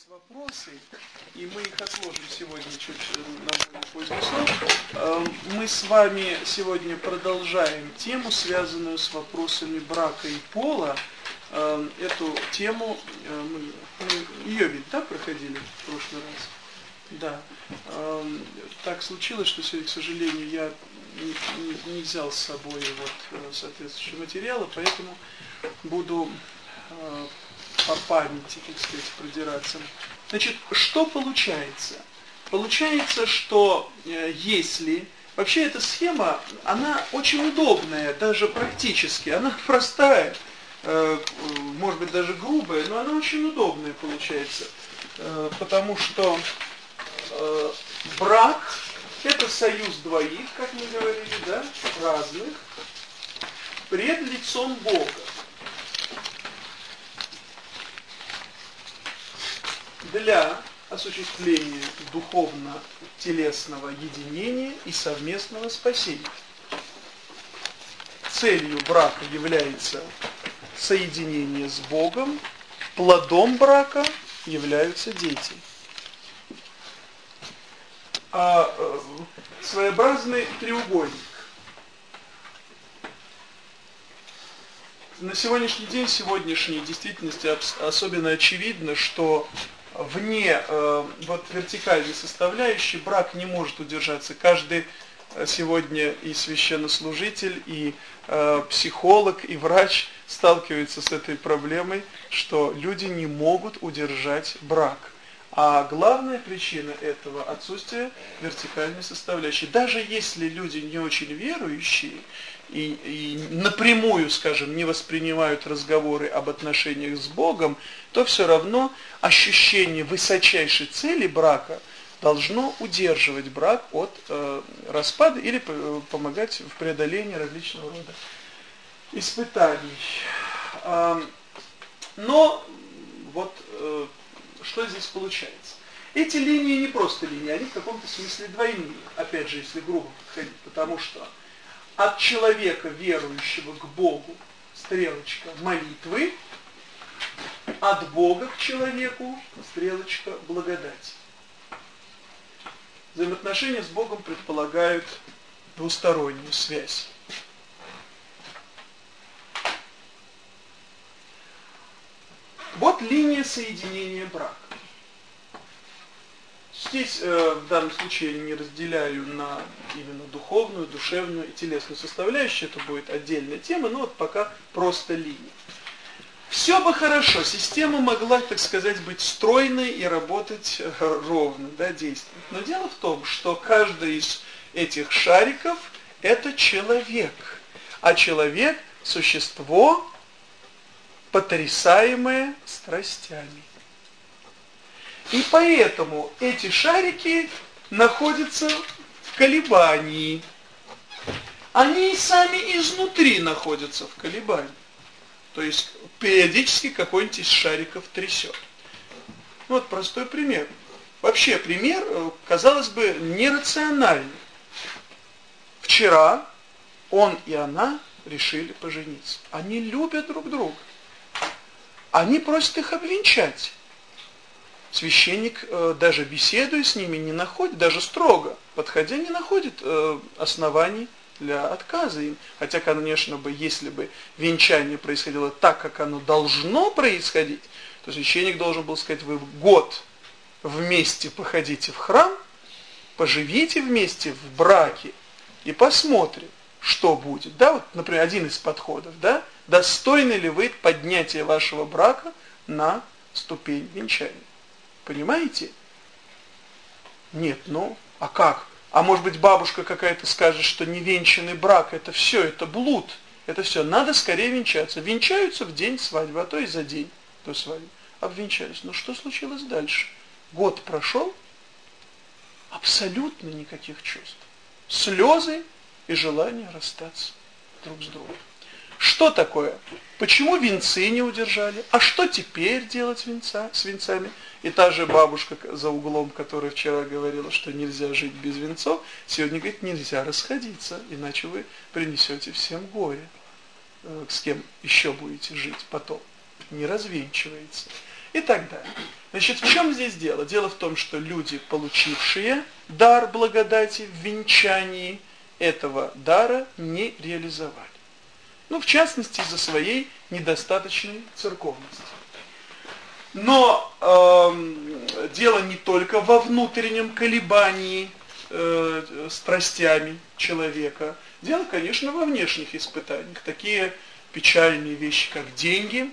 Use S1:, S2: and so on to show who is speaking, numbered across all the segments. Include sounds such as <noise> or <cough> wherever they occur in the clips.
S1: есть вопросы, и мы их отложим сегодня чуть на более поздний. Эм, мы с вами сегодня продолжаем тему, связанную с вопросами брака и пола. Эм, эту тему, э, мы, мы ее ведь, да, проходили в прошлый раз? Да. Эм, так случилось, что сегодня, к сожалению, я не, не, не взял с собой вот э, соответствующие материалы, поэтому буду по памяти, так сказать, продираться. Значит, что получается? Получается, что э, если... Вообще эта схема, она очень удобная, даже практически. Она <laughs> простая, э, может быть даже грубая, но она очень удобная получается. Э, потому что брак – это союз двоих, как мы говорили, да, разных, пред лицом Бога. Для осуществления духовно-телесного единения и совместного спасения. Целью брака является соединение с Богом, плодом брака являются дети. А э, своеобразный треугольник. На сегодняшний день, сегодняшней действительности особенно очевидно, что вне э, вот вертикальной составляющей брак не может удержаться. Каждый э, сегодня и священнослужитель, и э, психолог, и врач сталкиваются с этой проблемой, что люди не могут удержать брак. А главная причина этого отсутствие вертикальной составляющей. Даже если люди не очень верующие и, и напрямую, скажем, не воспринимают разговоры об отношениях с Богом, то все равно ощущение высочайшей цели брака должно удерживать брак от э, распада или помогать в преодолении различного рода испытаний. Э, но вот э, что здесь получается? Эти линии не просто линии, они в каком-то смысле двойные, опять же, если грубо подходить, потому что от человека, верующего к Богу, стрелочка молитвы, от Бога к человеку, стрелочка благодати. Взаимоотношения с Богом предполагают двустороннюю связь. Вот линия соединения брака. Здесь э, в данном случае я не разделяю на именно духовную, душевную и телесную составляющую, это будет отдельная тема, но вот пока просто линия. Все бы хорошо, система могла, так сказать, быть стройной и работать э, ровно, да, действовать. Но дело в том, что каждый из этих шариков – это человек. А человек – существо, потрясаемое страстями. И поэтому эти шарики находятся в колебании. Они сами изнутри находятся в колебании. То есть периодически какой-нибудь из шариков трясет. Вот простой пример. Вообще пример, э, казалось бы, нерациональный. Вчера он и она решили пожениться. Они любят друг друга. Они просят их обвенчать. Священник, э, даже беседуя с ними, не находит, даже строго, подходя, не находит э, оснований для отказа им. Хотя, конечно бы, если бы венчание происходило так, как оно должно происходить, то священник должен был сказать, вы год вместе походите в храм, поживите вместе в браке и посмотрим, что будет. Да, вот, например, один из подходов, да, достойны ли вы поднятия вашего брака на ступень венчания. Понимаете? Нет, ну, а как? А может быть бабушка какая-то скажет, что невенчанный брак это все, это блуд, это все. Надо скорее венчаться. Венчаются в день свадьбы, а то и за день до свадьбы. Обвенчались. Ну что случилось дальше? Год прошел, абсолютно никаких чувств. Слезы и желание расстаться друг с другом. Что такое? Почему венцы не удержали? А что теперь делать венца, с венцами? И та же бабушка за углом, которая вчера говорила, что нельзя жить без венцов, сегодня говорит, нельзя расходиться, иначе вы принесете всем горе. Э, с кем еще будете жить потом? Не развенчивается. и так далее. Значит, в чем здесь дело? Дело в том, что люди, получившие дар благодати в венчании, этого дара не реализовали. Ну, в частности, из-за своей недостаточной церковности. Но э, дело не только во внутреннем колебании э, страстями человека. Дело, конечно, во внешних испытаниях. Такие печальные вещи, как деньги,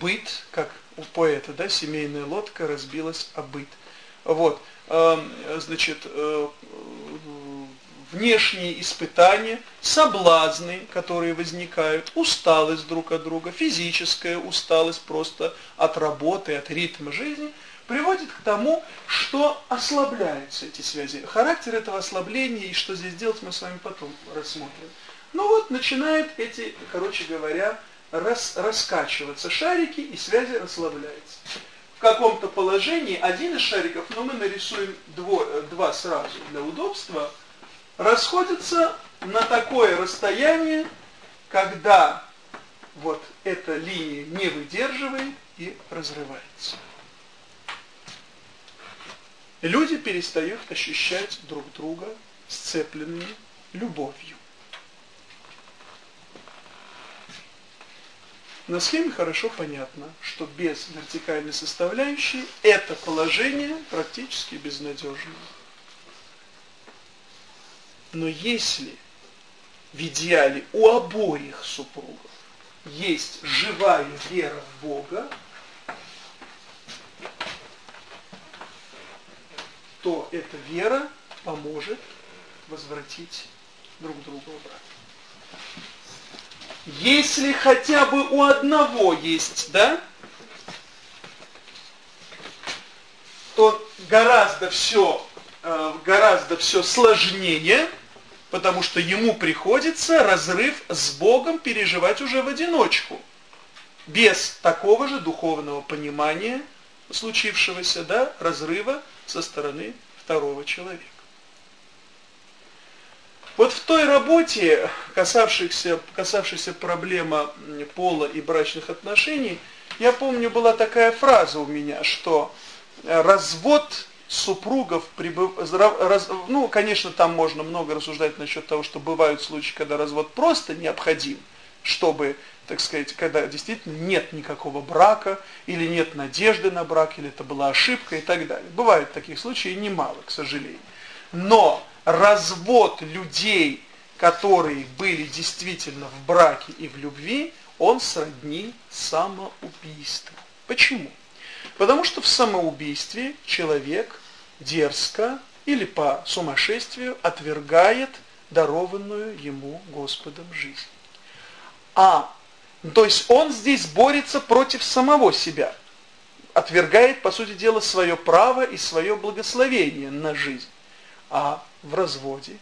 S1: быт, как у поэта, да, семейная лодка разбилась о быт. Вот, э, значит, э, внешние испытания, соблазны, которые возникают, усталость друг от друга, физическая усталость просто от работы, от ритма жизни, приводит к тому, что ослабляются эти связи. Характер этого ослабления и что здесь делать мы с вами потом рассмотрим. Ну вот, начинают эти, короче говоря, рас, раскачиваться шарики и связи расслабляются. В каком-то положении один из шариков, но мы нарисуем дво, два сразу для удобства – расходятся на такое расстояние, когда вот эта линия не выдерживает и разрывается. Люди перестают ощущать друг друга сцепленными любовью. На схеме хорошо понятно, что без вертикальной составляющей это положение практически безнадежно. Но если в идеале у обоих супругов есть живая вера в Бога, то эта вера поможет возвратить друг друга обратно. Если хотя бы у одного есть, да, то гораздо все, э, гораздо все сложнее, потому что ему приходится разрыв с Богом переживать уже в одиночку, без такого же духовного понимания случившегося, да, разрыва со стороны второго человека. Вот в той работе, касавшейся, касавшейся проблемы пола и брачных отношений, я помню, была такая фраза у меня, что развод супругов прибыв... раз... ну, конечно, там можно много рассуждать насчет того, что бывают случаи, когда развод просто необходим, чтобы, так сказать, когда действительно нет никакого брака, или нет надежды на брак, или это была ошибка и так далее. Бывают таких случаев немало, к сожалению. Но развод людей, которые были действительно в браке и в любви, он сродни самоубийству. Почему? Потому что в самоубийстве человек дерзко или по сумасшествию отвергает дарованную ему Господом жизнь. А, то есть он здесь борется против самого себя, отвергает, по сути дела, свое право и свое благословение на жизнь. А в разводе,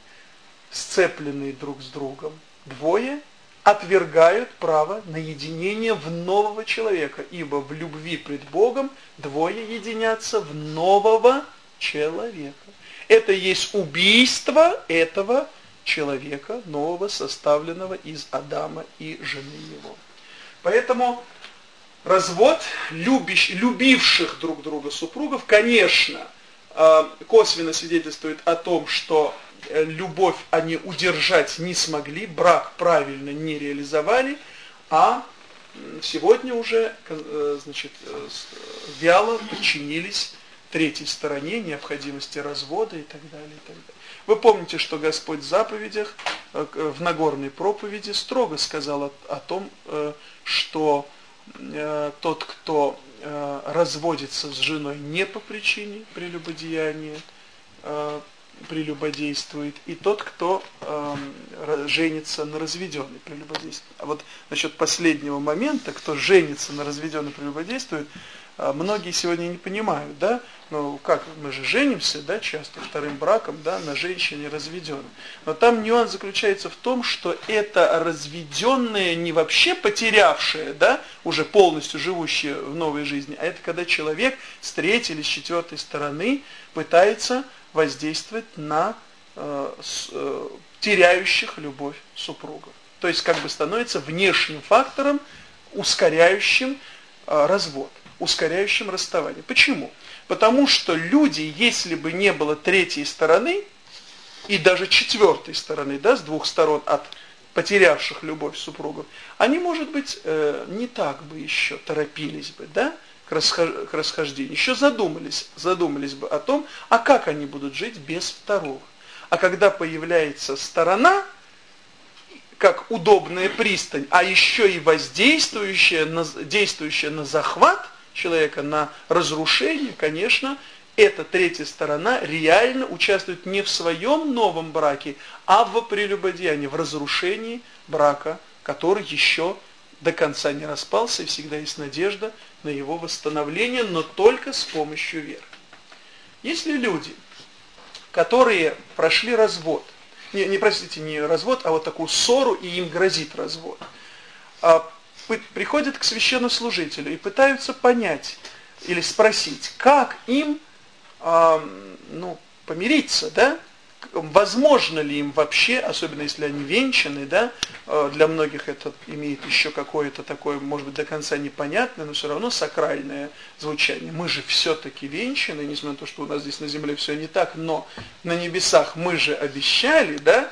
S1: сцепленные друг с другом, двое отвергают право на единение в нового человека, ибо в любви пред Богом двое единятся в нового человека человека. Это есть убийство этого человека, нового, составленного из Адама и жены его. Поэтому развод любящ, любивших друг друга супругов, конечно, э, косвенно свидетельствует о том, что э, любовь они удержать не смогли, брак правильно не реализовали, а сегодня уже э, значит, вяло подчинились третьей стороне, необходимости развода и так далее. И так далее. Вы помните, что Господь в заповедях, э, в Нагорной проповеди строго сказал о, о том, э, что э, тот, кто разводится с женой не по причине прелюбодеяния, прелюбодействует, и тот, кто женится на разведенной прелюбодействует. А вот насчет последнего момента, кто женится на разведенной прелюбодействует, а многие сегодня не понимают, да, ну как, мы же женимся, да, часто вторым браком, да, на женщине разведенной. Но там нюанс заключается в том, что это разведенная, не вообще потерявшая, да, уже полностью живущая в новой жизни, а это когда человек с третьей или с четвертой стороны пытается воздействовать на э, э, теряющих любовь супругов. То есть как бы становится внешним фактором, ускоряющим э, развод. ускоряющим расставание. Почему? Потому что люди, если бы не было третьей стороны, и даже четвертой стороны, да, с двух сторон от потерявших любовь супругов, они, может быть, э, не так бы еще торопились бы, да, к, расхож к расхождению, еще задумались, задумались бы о том, а как они будут жить без второго. А когда появляется сторона, как удобная пристань, а еще и воздействующая на, действующая на захват человека, на разрушение, конечно, эта третья сторона реально участвует не в своем новом браке, а в прелюбодеянии, в разрушении брака, который еще до конца не распался, и всегда есть надежда на его восстановление, но только с помощью веры. Если люди, которые прошли развод, не, не простите, не развод, а вот такую ссору, и им грозит развод, а, приходят к священнослужителю и пытаются понять или спросить, как им а, ну, помириться, да? Возможно ли им вообще, особенно если они венчаны, да, а, для многих это имеет еще какое-то такое, может быть, до конца непонятное, но все равно сакральное звучание. Мы же все-таки венчаны, несмотря на то, что у нас здесь на земле все не так, но на небесах мы же обещали, да,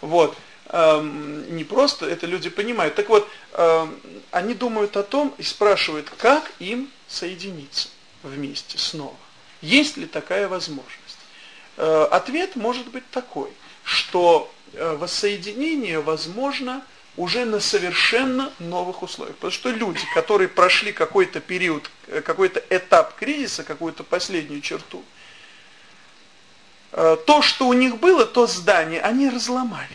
S1: вот, не просто это люди понимают. Так вот, эм, они думают о том и спрашивают, как им соединиться вместе снова. Есть ли такая возможность? Э, ответ может быть такой, что э, воссоединение возможно уже на совершенно новых условиях. Потому что люди, которые прошли какой-то период, э, какой-то этап кризиса, какую-то последнюю черту, то, что у них было, то здание, они разломали.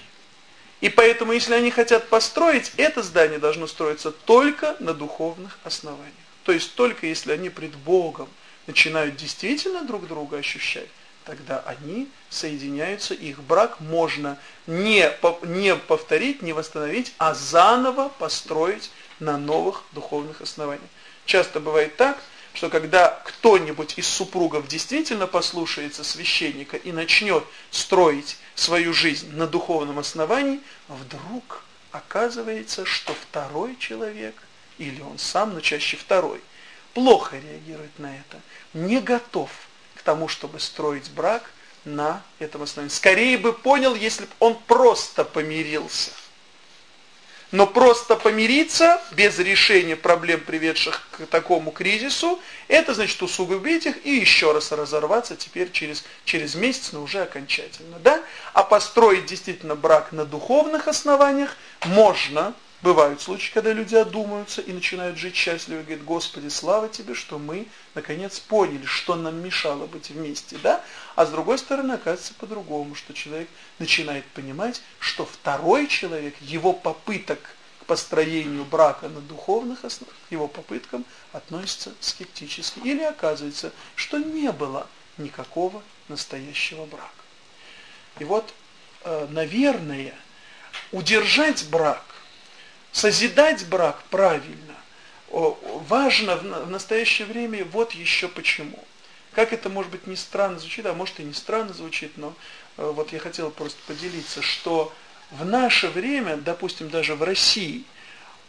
S1: И поэтому, если они хотят построить, это здание должно строиться только на духовных основаниях. То есть только если они пред Богом начинают действительно друг друга ощущать, тогда они соединяются, их брак можно не, не повторить, не восстановить, а заново построить на новых духовных основаниях. Часто бывает так, что когда кто-нибудь из супругов действительно послушается священника и начнет строить свою жизнь на духовном основании, вдруг оказывается, что второй человек, или он сам, но чаще второй, плохо реагирует на это, не готов к тому, чтобы строить брак на этом основании. Скорее бы понял, если бы он просто помирился. Но просто помириться без решения проблем, приведших к такому кризису, это значит усугубить их и еще раз разорваться теперь через, через месяц, но уже окончательно. Да? А построить действительно брак на духовных основаниях можно, Бывают случаи, когда люди одумаются и начинают жить счастливо говорят, Господи, слава Тебе, что мы наконец поняли, что нам мешало быть вместе. Да? А с другой стороны, оказывается по-другому, что человек начинает понимать, что второй человек, его попыток к построению брака на духовных основах, его попыткам относится скептически. Или оказывается, что не было никакого настоящего брака. И вот, э, наверное, удержать брак Созидать брак правильно важно в настоящее время вот еще почему. Как это может быть не странно звучит, а может и не странно звучит, но э, вот я хотел просто поделиться, что в наше время, допустим, даже в России,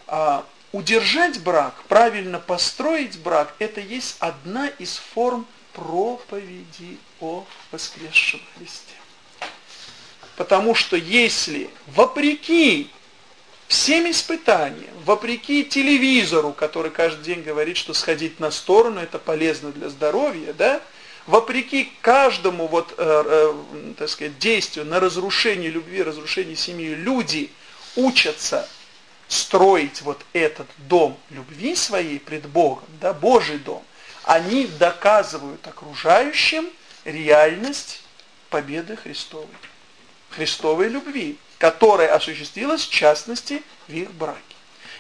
S1: а, удержать брак, правильно построить брак, это есть одна из форм проповеди о воскресшем Христе. Потому что если вопреки всем испытаниям, вопреки телевизору, который каждый день говорит, что сходить на сторону это полезно для здоровья, да, вопреки каждому вот, э, э, так сказать, действию на разрушение любви, разрушение семьи, люди учатся строить вот этот дом любви своей пред Богом, да, Божий дом, они доказывают окружающим реальность победы Христовой, Христовой любви которая осуществилась в частности в их браке.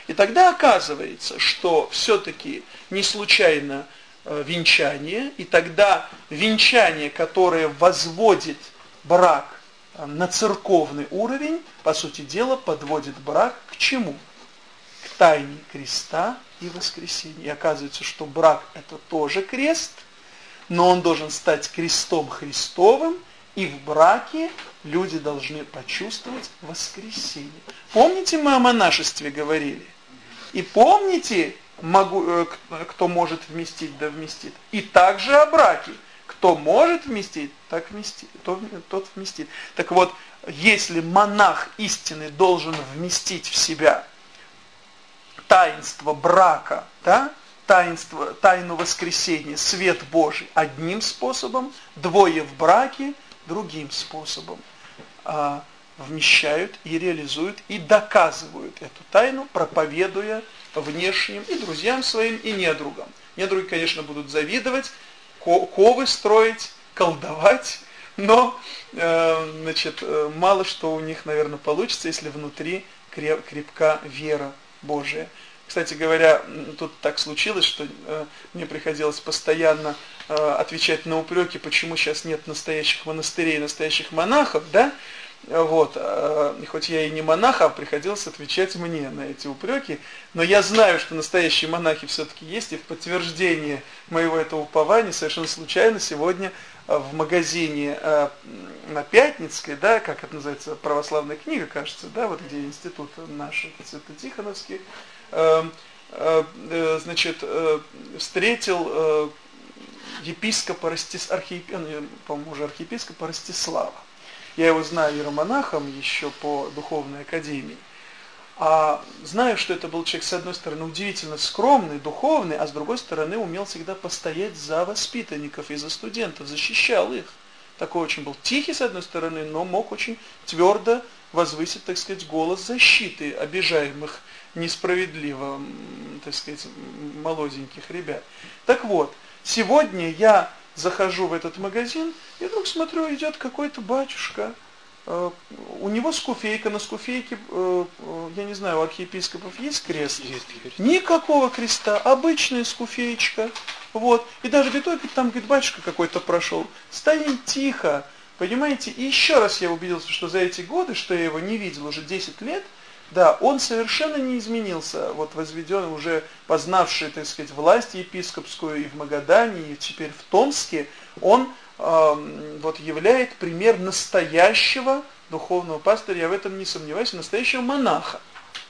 S1: И тогда оказывается, что все-таки не случайно э, венчание, и тогда венчание, которое возводит брак э, на церковный уровень, по сути дела, подводит брак к чему? К тайне креста и воскресения. И оказывается, что брак это тоже крест, но он должен стать крестом Христовым, и в браке люди должны почувствовать воскресение. Помните, мы о монашестве говорили? И помните, могу, э, кто может вместить, да вместит. И также о браке. Кто может вместить, так вместит, то, тот вместит. Так вот, если монах истины должен вместить в себя таинство брака, да, таинство, тайну воскресения, свет Божий одним способом, двое в браке другим способом а, вмещают и реализуют и доказывают эту тайну, проповедуя внешним и друзьям своим, и недругам. Недруги, конечно, будут завидовать, ковы строить, колдовать, но э, значит, э, мало что у них, наверное, получится, если внутри крепка вера Божия. Кстати говоря, тут так случилось, что э, мне приходилось постоянно отвечать на упреки, почему сейчас нет настоящих монастырей, настоящих монахов, да? Вот, э, хоть я и не монах, а приходилось отвечать мне на эти упреки, но я знаю, что настоящие монахи все-таки есть, и в подтверждение моего этого упования совершенно случайно сегодня э, в магазине э, на Пятницкой, да, как это называется, православная книга, кажется, да, вот где институт наш, Свято-Тихоновский, э, э, э, значит, э, встретил э, епископа, Ростис, архиеп, э, по-моему, уже архиепископа Ростислава. Я его знаю иеромонахом еще по духовной академии. А знаю, что это был человек, с одной стороны, удивительно скромный, духовный, а с другой стороны, умел всегда постоять за воспитанников и за студентов, защищал их. Такой очень был тихий, с одной стороны, но мог очень твердо возвысить, так сказать, голос защиты обижаемых несправедливо, так сказать, молоденьких ребят. Так вот, сегодня я захожу в этот магазин, и вдруг смотрю, идет какой-то батюшка, э, у него скуфейка, на скуфейке, э, э, я не знаю, у архиепископов есть крест? Есть крест. Никакого креста, обычная скуфеечка. Вот. И даже говорит, там, говорит, батюшка какой-то прошел. Стоим тихо, понимаете? И еще раз я убедился, что за эти годы, что я его не видел уже 10 лет, да, он совершенно не изменился, вот возведен уже познавший, так сказать, власть епископскую и в Магадане, и теперь в Томске, он э, вот являет пример настоящего духовного пастыря, я в этом не сомневаюсь, настоящего монаха.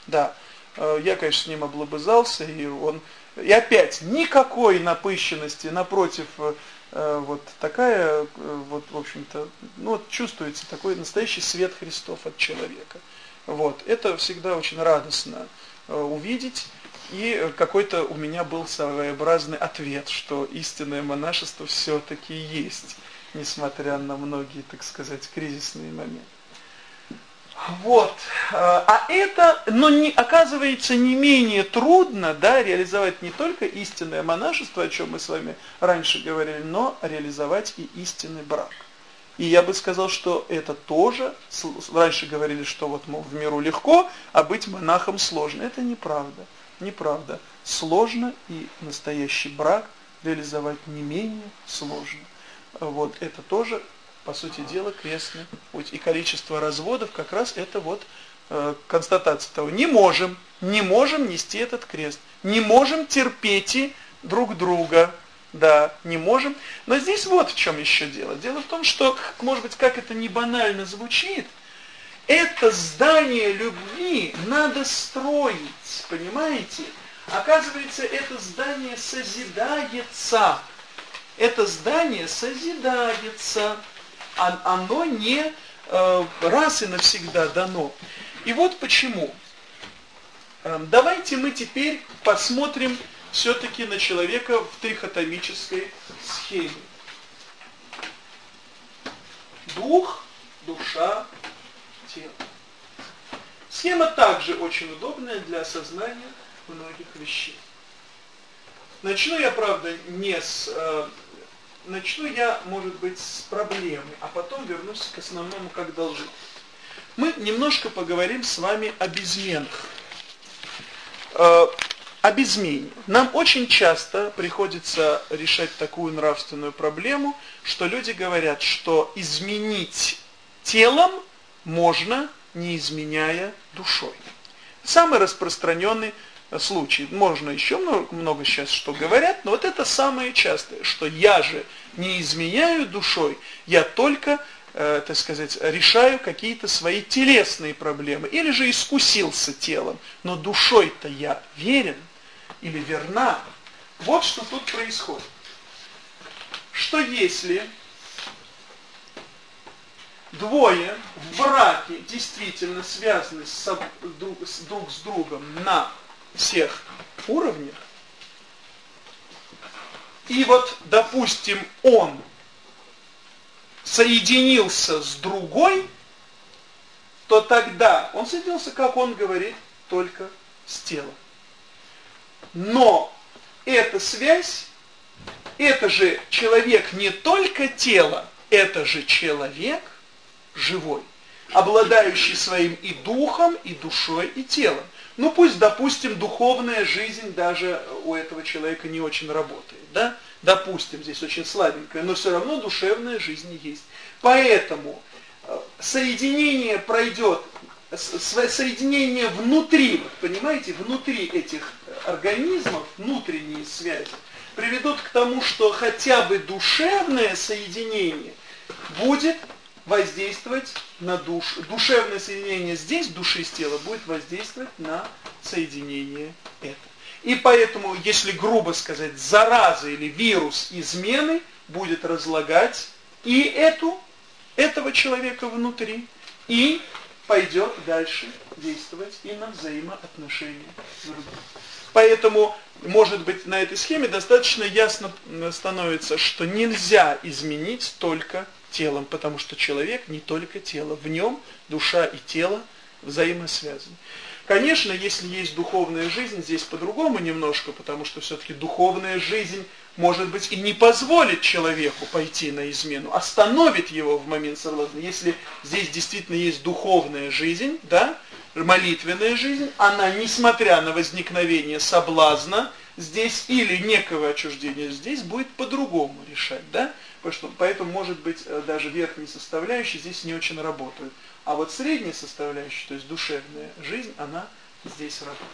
S1: Да, э, я, конечно, с ним облобызался, и он... И опять, никакой напыщенности, напротив, э, вот такая, э, вот, в общем-то, ну вот чувствуется такой настоящий свет Христов от человека. Вот. Это всегда очень радостно э, увидеть. И какой-то у меня был своеобразный ответ, что истинное монашество все-таки есть, несмотря на многие, так сказать, кризисные моменты. Вот. Э, а это, но не, оказывается не менее трудно да, реализовать не только истинное монашество, о чем мы с вами раньше говорили, но реализовать и истинный брак. И я бы сказал, что это тоже, раньше говорили, что вот мол, в миру легко, а быть монахом сложно. Это неправда. Неправда. Сложно и настоящий брак реализовать не менее сложно. Вот это тоже, по сути дела, крестный путь. И количество разводов как раз это вот э, констатация того. Не можем, не можем нести этот крест. Не можем терпеть друг друга да, не можем. Но здесь вот в чем еще дело. Дело в том, что, может быть, как это не банально звучит, это здание любви надо строить, понимаете? Оказывается, это здание созидается. Это здание созидается. А оно не э, раз и навсегда дано. И вот почему. Э, давайте мы теперь посмотрим все-таки на человека в трихотомической схеме. Дух, душа, тело. Схема также очень удобная для осознания многих вещей. Начну я, правда, не с... Э, начну я, может быть, с проблемы, а потом вернусь к основному, как должны. Мы немножко поговорим с вами о безменах. Э, об измене. Нам очень часто приходится решать такую нравственную проблему, что люди говорят, что изменить телом можно, не изменяя душой. Самый распространенный случай. Можно еще много, много сейчас что говорят, но вот это самое частое, что я же не изменяю душой, я только, э, так сказать, решаю какие-то свои телесные проблемы, или же искусился телом, но душой-то я верен, или верна. Вот что тут происходит. Что если двое в браке действительно связаны с, друг, с, друг с другом на всех уровнях, и вот, допустим, он соединился с другой, то тогда он соединился, как он говорит, только с телом. Но эта связь, это же человек не только тело, это же человек живой, обладающий своим и духом, и душой, и телом. Ну пусть, допустим, духовная жизнь даже у этого человека не очень работает, да? Допустим, здесь очень слабенькая, но все равно душевная жизнь есть. Поэтому э, соединение пройдет, соединение внутри, понимаете, внутри этих организмов, внутренние связи, приведут к тому, что хотя бы душевное соединение будет воздействовать на душу. Душевное соединение здесь, души с тела, будет воздействовать на соединение это. И поэтому, если грубо сказать, зараза или вирус измены будет разлагать и эту, этого человека внутри, и пойдет дальше действовать и на взаимоотношения с другим. Поэтому, может быть, на этой схеме достаточно ясно становится, что нельзя изменить только телом, потому что человек не только тело, в нем душа и тело взаимосвязаны. Конечно, если есть духовная жизнь, здесь по-другому немножко, потому что все-таки духовная жизнь, может быть, и не позволит человеку пойти на измену, остановит его в момент соблазна. Если здесь действительно есть духовная жизнь, да, молитвенная жизнь, она, несмотря на возникновение соблазна, здесь или некого отчуждения, здесь будет по-другому решать, да, Поэтому, может быть, э, даже верхние составляющие здесь не очень работают. А вот средняя составляющая, то есть душевная жизнь, она здесь работает.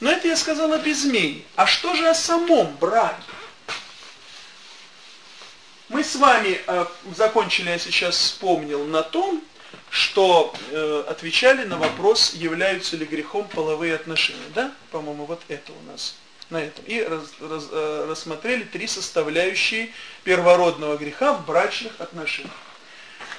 S1: Но это я сказала без змей. А что же о самом браке? Мы с вами э, закончили, я сейчас вспомнил, на том, что э, отвечали на вопрос, являются ли грехом половые отношения. Да? По-моему, вот это у нас на этом. И раз, раз, э, рассмотрели три составляющие первородного греха в брачных отношениях.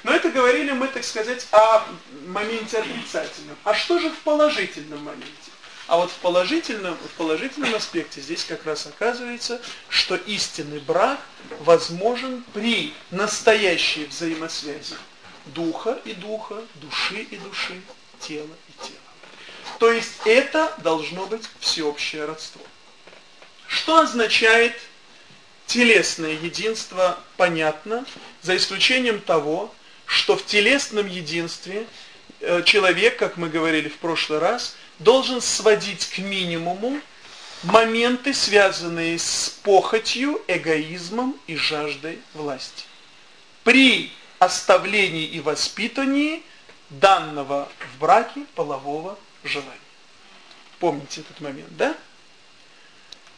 S1: Но это говорили мы, так сказать, о моменте отрицательном. А что же в положительном моменте? А вот в положительном, в положительном аспекте здесь как раз оказывается, что истинный брак возможен при настоящей взаимосвязи духа и духа, души и души, тела и тела. То есть это должно быть всеобщее родство. Что означает телесное единство, понятно, за исключением того, что в телесном единстве э, человек, как мы говорили в прошлый раз, должен сводить к минимуму моменты, связанные с похотью, эгоизмом и жаждой власти. При оставлении и воспитании данного в браке полового желания. Помните этот момент, да?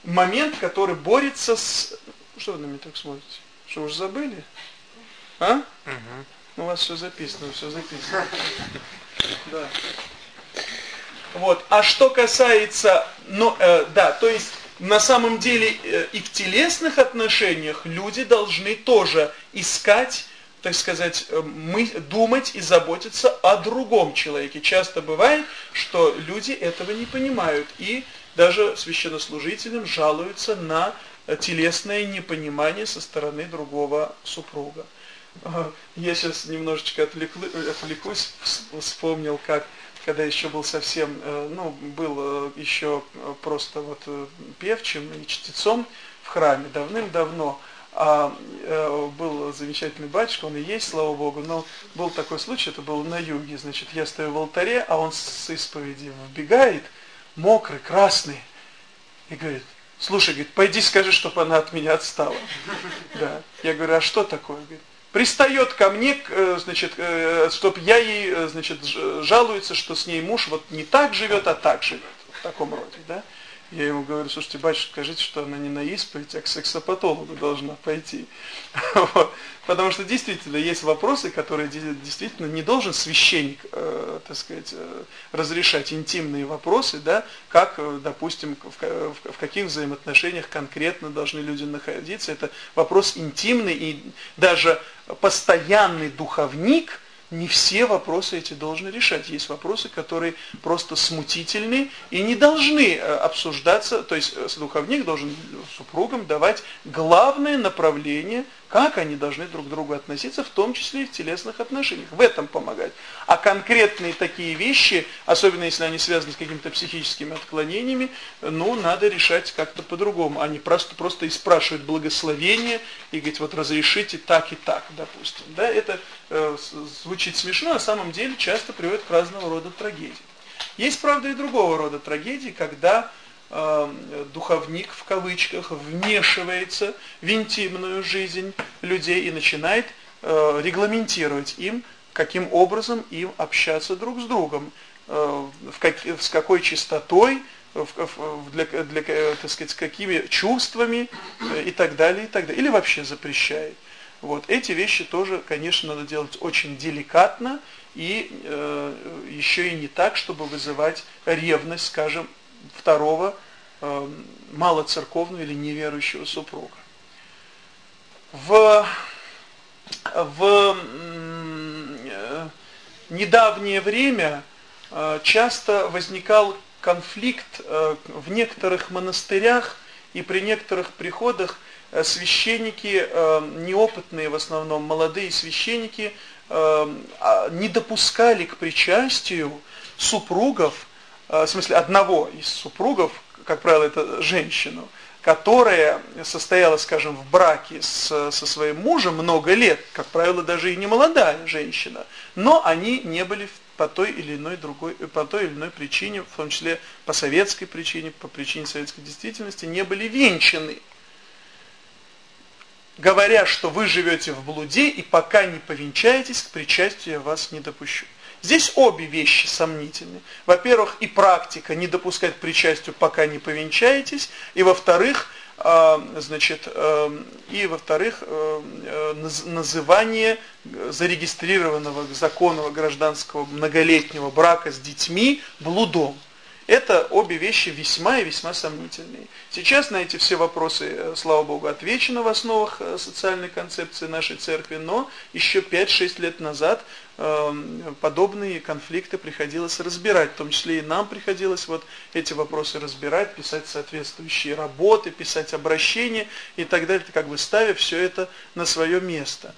S1: момент, который борется с... Что вы на меня так смотрите? Что, уже забыли? А? Угу. Ну, у вас все записано, все записано. Да. Вот. А что касается, ну, э, да, то есть на самом деле э, и в телесных отношениях люди должны тоже искать, так сказать, э, мы, думать и заботиться о другом человеке. Часто бывает, что люди этого не понимают и даже священнослужителям жалуются на э, телесное непонимание со стороны другого супруга. Я сейчас немножечко отвлекусь, вспомнил, как когда еще был совсем, э, ну, был э, еще просто вот певчим и чтецом в храме давным-давно, а, был замечательный батюшка, он и есть, слава Богу, но был такой случай, это было на юге, значит, я стою в алтаре, а он с исповеди вбегает, мокрый, красный. И говорит, слушай, говорит, пойди скажи, чтобы она от меня отстала. <laughs> Да. Я говорю, а что такое? Говорит, пристает ко мне, э, значит, э, чтобы я ей, э, значит, жалуется, что с ней муж вот не так живет, а так живет. В таком роде, да. Я ему говорю, слушайте, батюшка, скажите, что она не на исповедь, а к сексопатологу должна пойти. <laughs> Потому что действительно есть вопросы, которые действительно не должен священник, э, так сказать, э, разрешать интимные вопросы, да, как, э, допустим, в каких взаимоотношениях конкретно должны люди находиться. Это вопрос интимный, и даже постоянный духовник – не все вопросы эти должны решать. Есть вопросы, которые просто смутительны и не должны э, обсуждаться, то есть э, духовник должен супругам давать главное направление – как они должны друг к другу относиться, в том числе и в телесных отношениях. В этом помогать. А конкретные такие вещи, особенно если они связаны с какими-то психическими отклонениями, ну, надо решать как-то по-другому. Они просто, просто и спрашивают благословение и говорят, вот разрешите так и так, допустим. Да, это э, звучит смешно, а на самом деле часто приводит к разного рода трагедиям. Есть, правда, и другого рода трагедии, когда духовник в кавычках вмешивается в интимную жизнь людей и начинает э, регламентировать им, каким образом им общаться друг с другом, э, в как, с какой частотой, для, для, так сказать, с какими чувствами и так далее, и так далее. Или вообще запрещает. Вот. Эти вещи тоже, конечно, надо делать очень деликатно и э, еще и не так, чтобы вызывать ревность, скажем, второго э, малоцерковного или неверующего супруга. В, в э, недавнее время э, часто возникал конфликт в некоторых монастырях и при некоторых приходах священники, неопытные в основном молодые священники, а, не допускали к причастию супругов, в смысле одного из супругов, как правило, это женщину, которая состояла, скажем, в браке с, со своим мужем много лет, как правило, даже и не молодая женщина, но они не были по той или иной другой, по той или иной причине, в том числе по советской причине, по причине советской действительности, не были венчаны. Говоря, что вы живете в блуде и пока не повенчаетесь, к причастию я вас не допущу. Здесь обе вещи сомнительны. Во-первых, и практика не допускать причастию, пока не повенчаетесь, и во-вторых, а, значит, а, и во-вторых, а, называние зарегистрированного законного гражданского многолетнего брака с детьми блудом. Это обе вещи весьма и весьма сомнительные. Сейчас на эти все вопросы, э, слава Богу, отвечено в основах э, социальной концепции нашей церкви, но еще 5-6 лет назад эм, подобные конфликты приходилось разбирать, в том числе и нам приходилось вот эти вопросы разбирать, писать соответствующие работы, писать обращения и так далее, как бы ставя все это на свое место.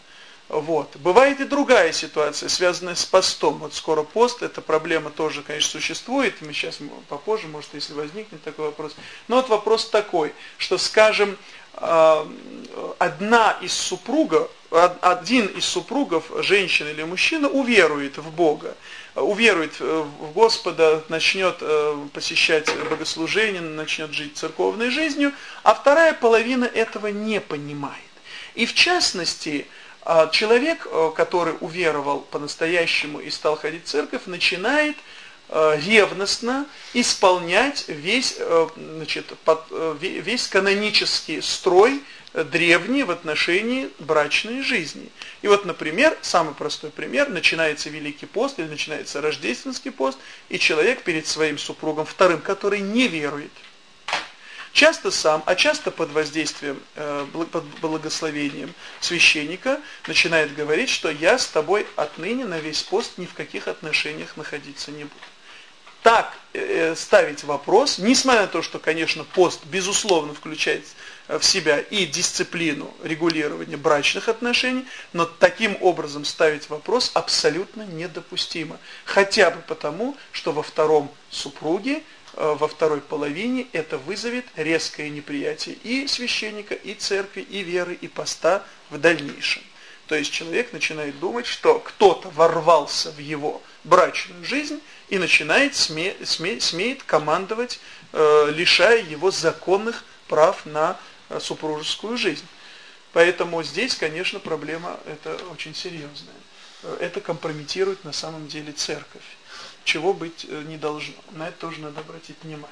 S1: Вот. Бывает и другая ситуация, связанная с постом. Вот скоро пост, эта проблема тоже, конечно, существует. Мы сейчас попозже, может, если возникнет такой вопрос. Но вот вопрос такой, что, скажем, а, одна из супругов, один из супругов, женщина или мужчина, уверует в Бога, уверует в Господа, начнет э, посещать богослужение, начнет жить церковной жизнью, а вторая половина этого не понимает. И в частности, а человек, э, который уверовал по-настоящему и стал ходить в церковь, начинает э, ревностно исполнять весь, э, значит, весь канонический строй древний в отношении брачной жизни. И вот, например, самый простой пример, начинается Великий пост или начинается Рождественский пост, и человек перед своим супругом вторым, который не верует, Часто сам, а часто под воздействием, э, под благословением священника начинает говорить, что я с тобой отныне на весь пост ни в каких отношениях находиться не буду. Так э, ставить вопрос, несмотря на то, что, конечно, пост безусловно включает э, в себя и дисциплину регулирования брачных отношений, но таким образом ставить вопрос абсолютно недопустимо. Хотя бы потому, что во втором супруге Э, во второй половине, это вызовет резкое неприятие и священника, и церкви, и веры, и поста в дальнейшем. То есть человек начинает думать, что кто-то ворвался в его брачную жизнь и начинает, сме, сме, смеет командовать, э, лишая его законных прав на э, супружескую жизнь. Поэтому здесь, конечно, проблема это очень серьезная. Э, это компрометирует на самом деле церковь чего быть э, не должно. На это тоже надо обратить внимание.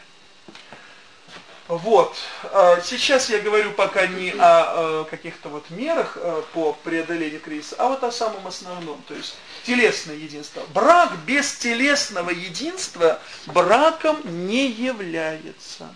S1: Вот. А, сейчас я говорю пока не о каких-то вот мерах э, по преодолению кризиса, а вот о самом основном, то есть телесное единство. Брак без телесного единства браком не является.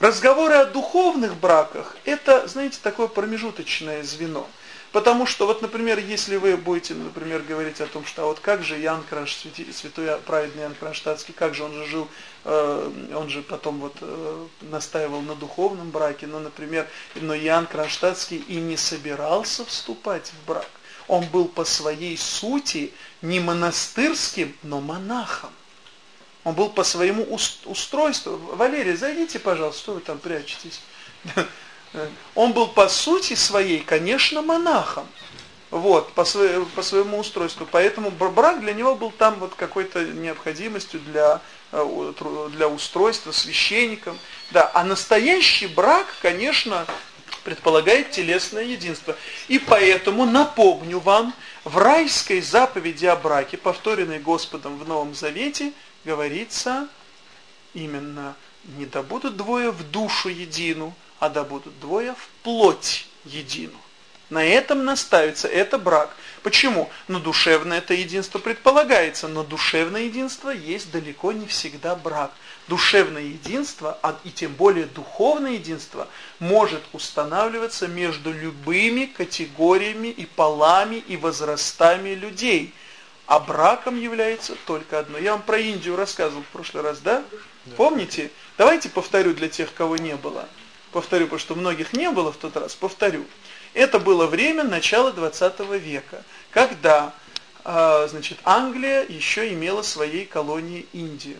S1: Разговоры о духовных браках – это, знаете, такое промежуточное звено – Потому что, вот, например, если вы будете, например, говорить о том, что а вот как же Ян Кронш, святой праведный Ян Кронштадтский, как же он же жил, э, он же потом вот э, настаивал на духовном браке, но, например, но Ян Кронштадтский и не собирался вступать в брак. Он был по своей сути не монастырским, но монахом. Он был по своему устройству. Валерий, зайдите, пожалуйста, что вы там прячетесь? <laughs> Он был по сути своей, конечно, монахом. Вот, по, своему, по своему устройству. Поэтому брак для него был там вот какой-то необходимостью для, э, для устройства священником. Да, а настоящий брак, конечно, предполагает телесное единство. И поэтому напомню вам, в райской заповеди о браке, повторенной Господом в Новом Завете, говорится именно «не да будут двое в душу едину, а да будут двое в плоть едину. На этом наставится, это брак. Почему? Ну, душевное это единство предполагается, но душевное единство есть далеко не всегда брак. Душевное единство, а и тем более духовное единство, может устанавливаться между любыми категориями и полами и возрастами людей. А браком является только одно. Я вам про Индию рассказывал в прошлый раз, да? да. Помните? Давайте повторю для тех, кого не было повторю, потому что многих не было в тот раз, повторю. Это было время начала 20 века, когда э, значит, Англия еще имела своей колонией Индию.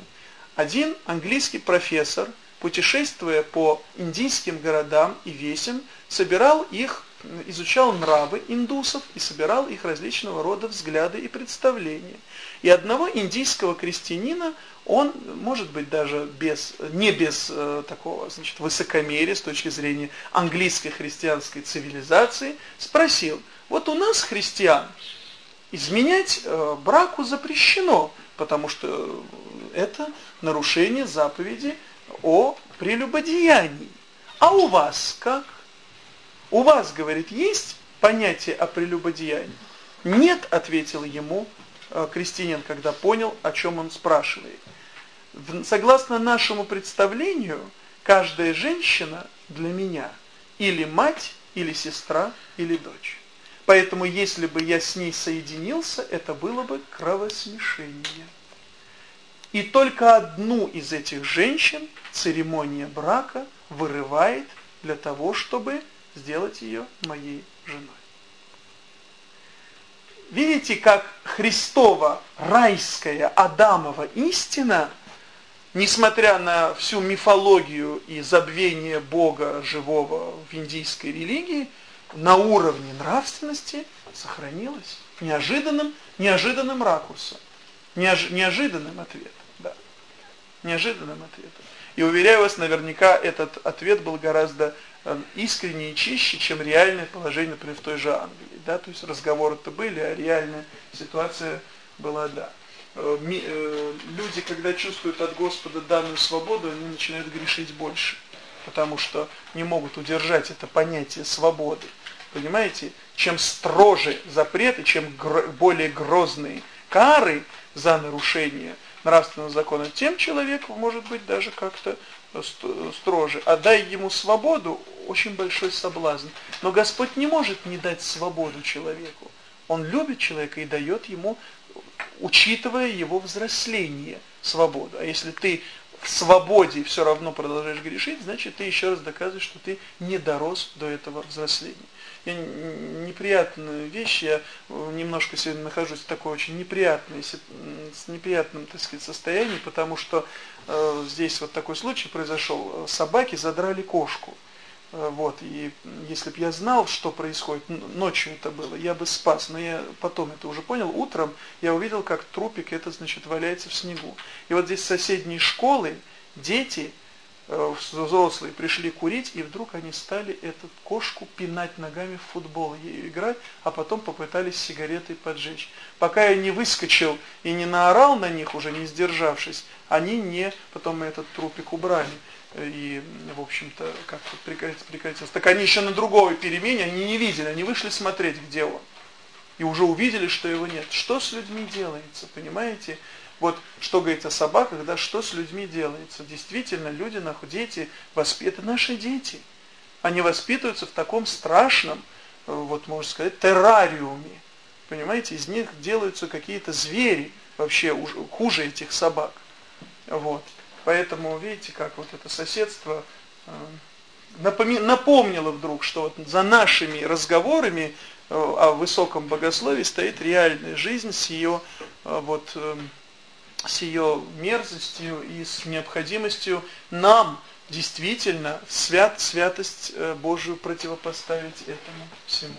S1: Один английский профессор, путешествуя по индийским городам и весям, собирал их, изучал нравы индусов и собирал их различного рода взгляды и представления. И одного индийского крестьянина он, может быть, даже без, не без э, такого значит, высокомерия с точки зрения английской христианской цивилизации, спросил, вот у нас, христиан, изменять э, браку запрещено, потому что это нарушение заповеди о прелюбодеянии. А у вас как? У вас, говорит, есть понятие о прелюбодеянии? Нет, ответил ему э, крестьянин, когда понял, о чем он спрашивает согласно нашему представлению, каждая женщина для меня или мать, или сестра, или дочь. Поэтому если бы я с ней соединился, это было бы кровосмешение. И только одну из этих женщин церемония брака вырывает для того, чтобы сделать ее моей женой. Видите, как Христова райская Адамова истина – несмотря на всю мифологию и забвение Бога живого в индийской религии, на уровне нравственности сохранилась неожиданным, неожиданным ракурсом, неож, неожиданным ответом. Да, неожиданным ответом. И уверяю вас, наверняка этот ответ был гораздо э, искреннее и чище, чем реальное положение, например, в той же Англии. Да? То есть разговоры-то были, а реальная ситуация была, да. Э, э, люди, когда чувствуют от Господа данную свободу, они начинают грешить больше, потому что не могут удержать это понятие свободы. Понимаете? Чем строже запреты, чем более грозные кары за нарушение нравственного закона, тем человек может быть даже как-то строже. А дай ему свободу, очень большой соблазн. Но Господь не может не дать свободу человеку. Он любит человека и дает ему учитывая его взросление, свободу. А если ты в свободе все равно продолжаешь грешить, значит ты еще раз доказываешь, что ты не дорос до этого взросления. Я неприятную вещь, я немножко сегодня нахожусь в такой очень неприятной, с неприятным, так сказать, состоянии, потому что э, здесь вот такой случай произошел. Собаки задрали кошку. Э, вот, и если бы я знал, что происходит, ночью это было, я бы спас, но я потом это уже понял, утром я увидел, как трупик это, значит, валяется в снегу. И вот здесь соседние школы, дети, э, взрослые пришли курить, и вдруг они стали эту кошку пинать ногами в футбол, ею играть, а потом попытались сигаретой поджечь. Пока я не выскочил и не наорал на них, уже не сдержавшись, они не, потом этот трупик убрали. И, в общем-то, как-то прекратилось, прекратилось. Так они еще на другой перемене, они не видели, они вышли смотреть, где он. И уже увидели, что его нет. Что с людьми делается, понимаете? Вот что говорится о собаках, да, что с людьми делается. Действительно, люди, дети, это наши дети. Они воспитываются в таком страшном, вот можно сказать, террариуме. Понимаете, из них делаются какие-то звери, вообще хуже этих собак. Вот. Поэтому, видите, как вот это соседство э, напомнило вдруг, что вот за нашими разговорами э, о высоком богословии стоит реальная жизнь с ее вот с ее мерзостью и с необходимостью нам действительно свят, святость э, Божию противопоставить этому всему.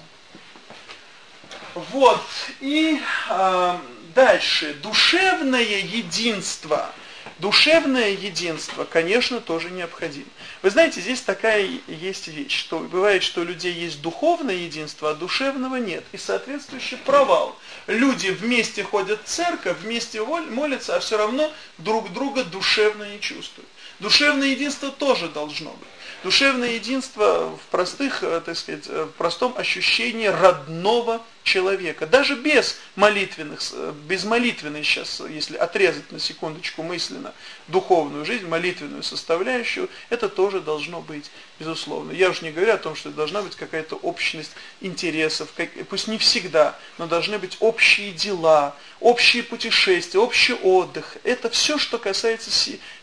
S1: Вот, и э, дальше, душевное единство – Душевное единство, конечно, тоже необходимо. Вы знаете, здесь такая есть вещь, что бывает, что у людей есть духовное единство, а душевного нет. И соответствующий провал. Люди вместе ходят в церковь, вместе молятся, а все равно друг друга душевно не чувствуют. Душевное единство тоже должно быть. Душевное единство в простых, э, так сказать, э, в простом ощущении родного человека. Даже без молитвенных, э, без молитвенной сейчас, если отрезать на секундочку мысленно духовную жизнь, молитвенную составляющую, это тоже должно быть, безусловно. Я уж не говорю о том, что должна быть какая-то общность интересов, как, пусть не всегда, но должны быть общие дела, общие путешествия, общий отдых. Это все, что касается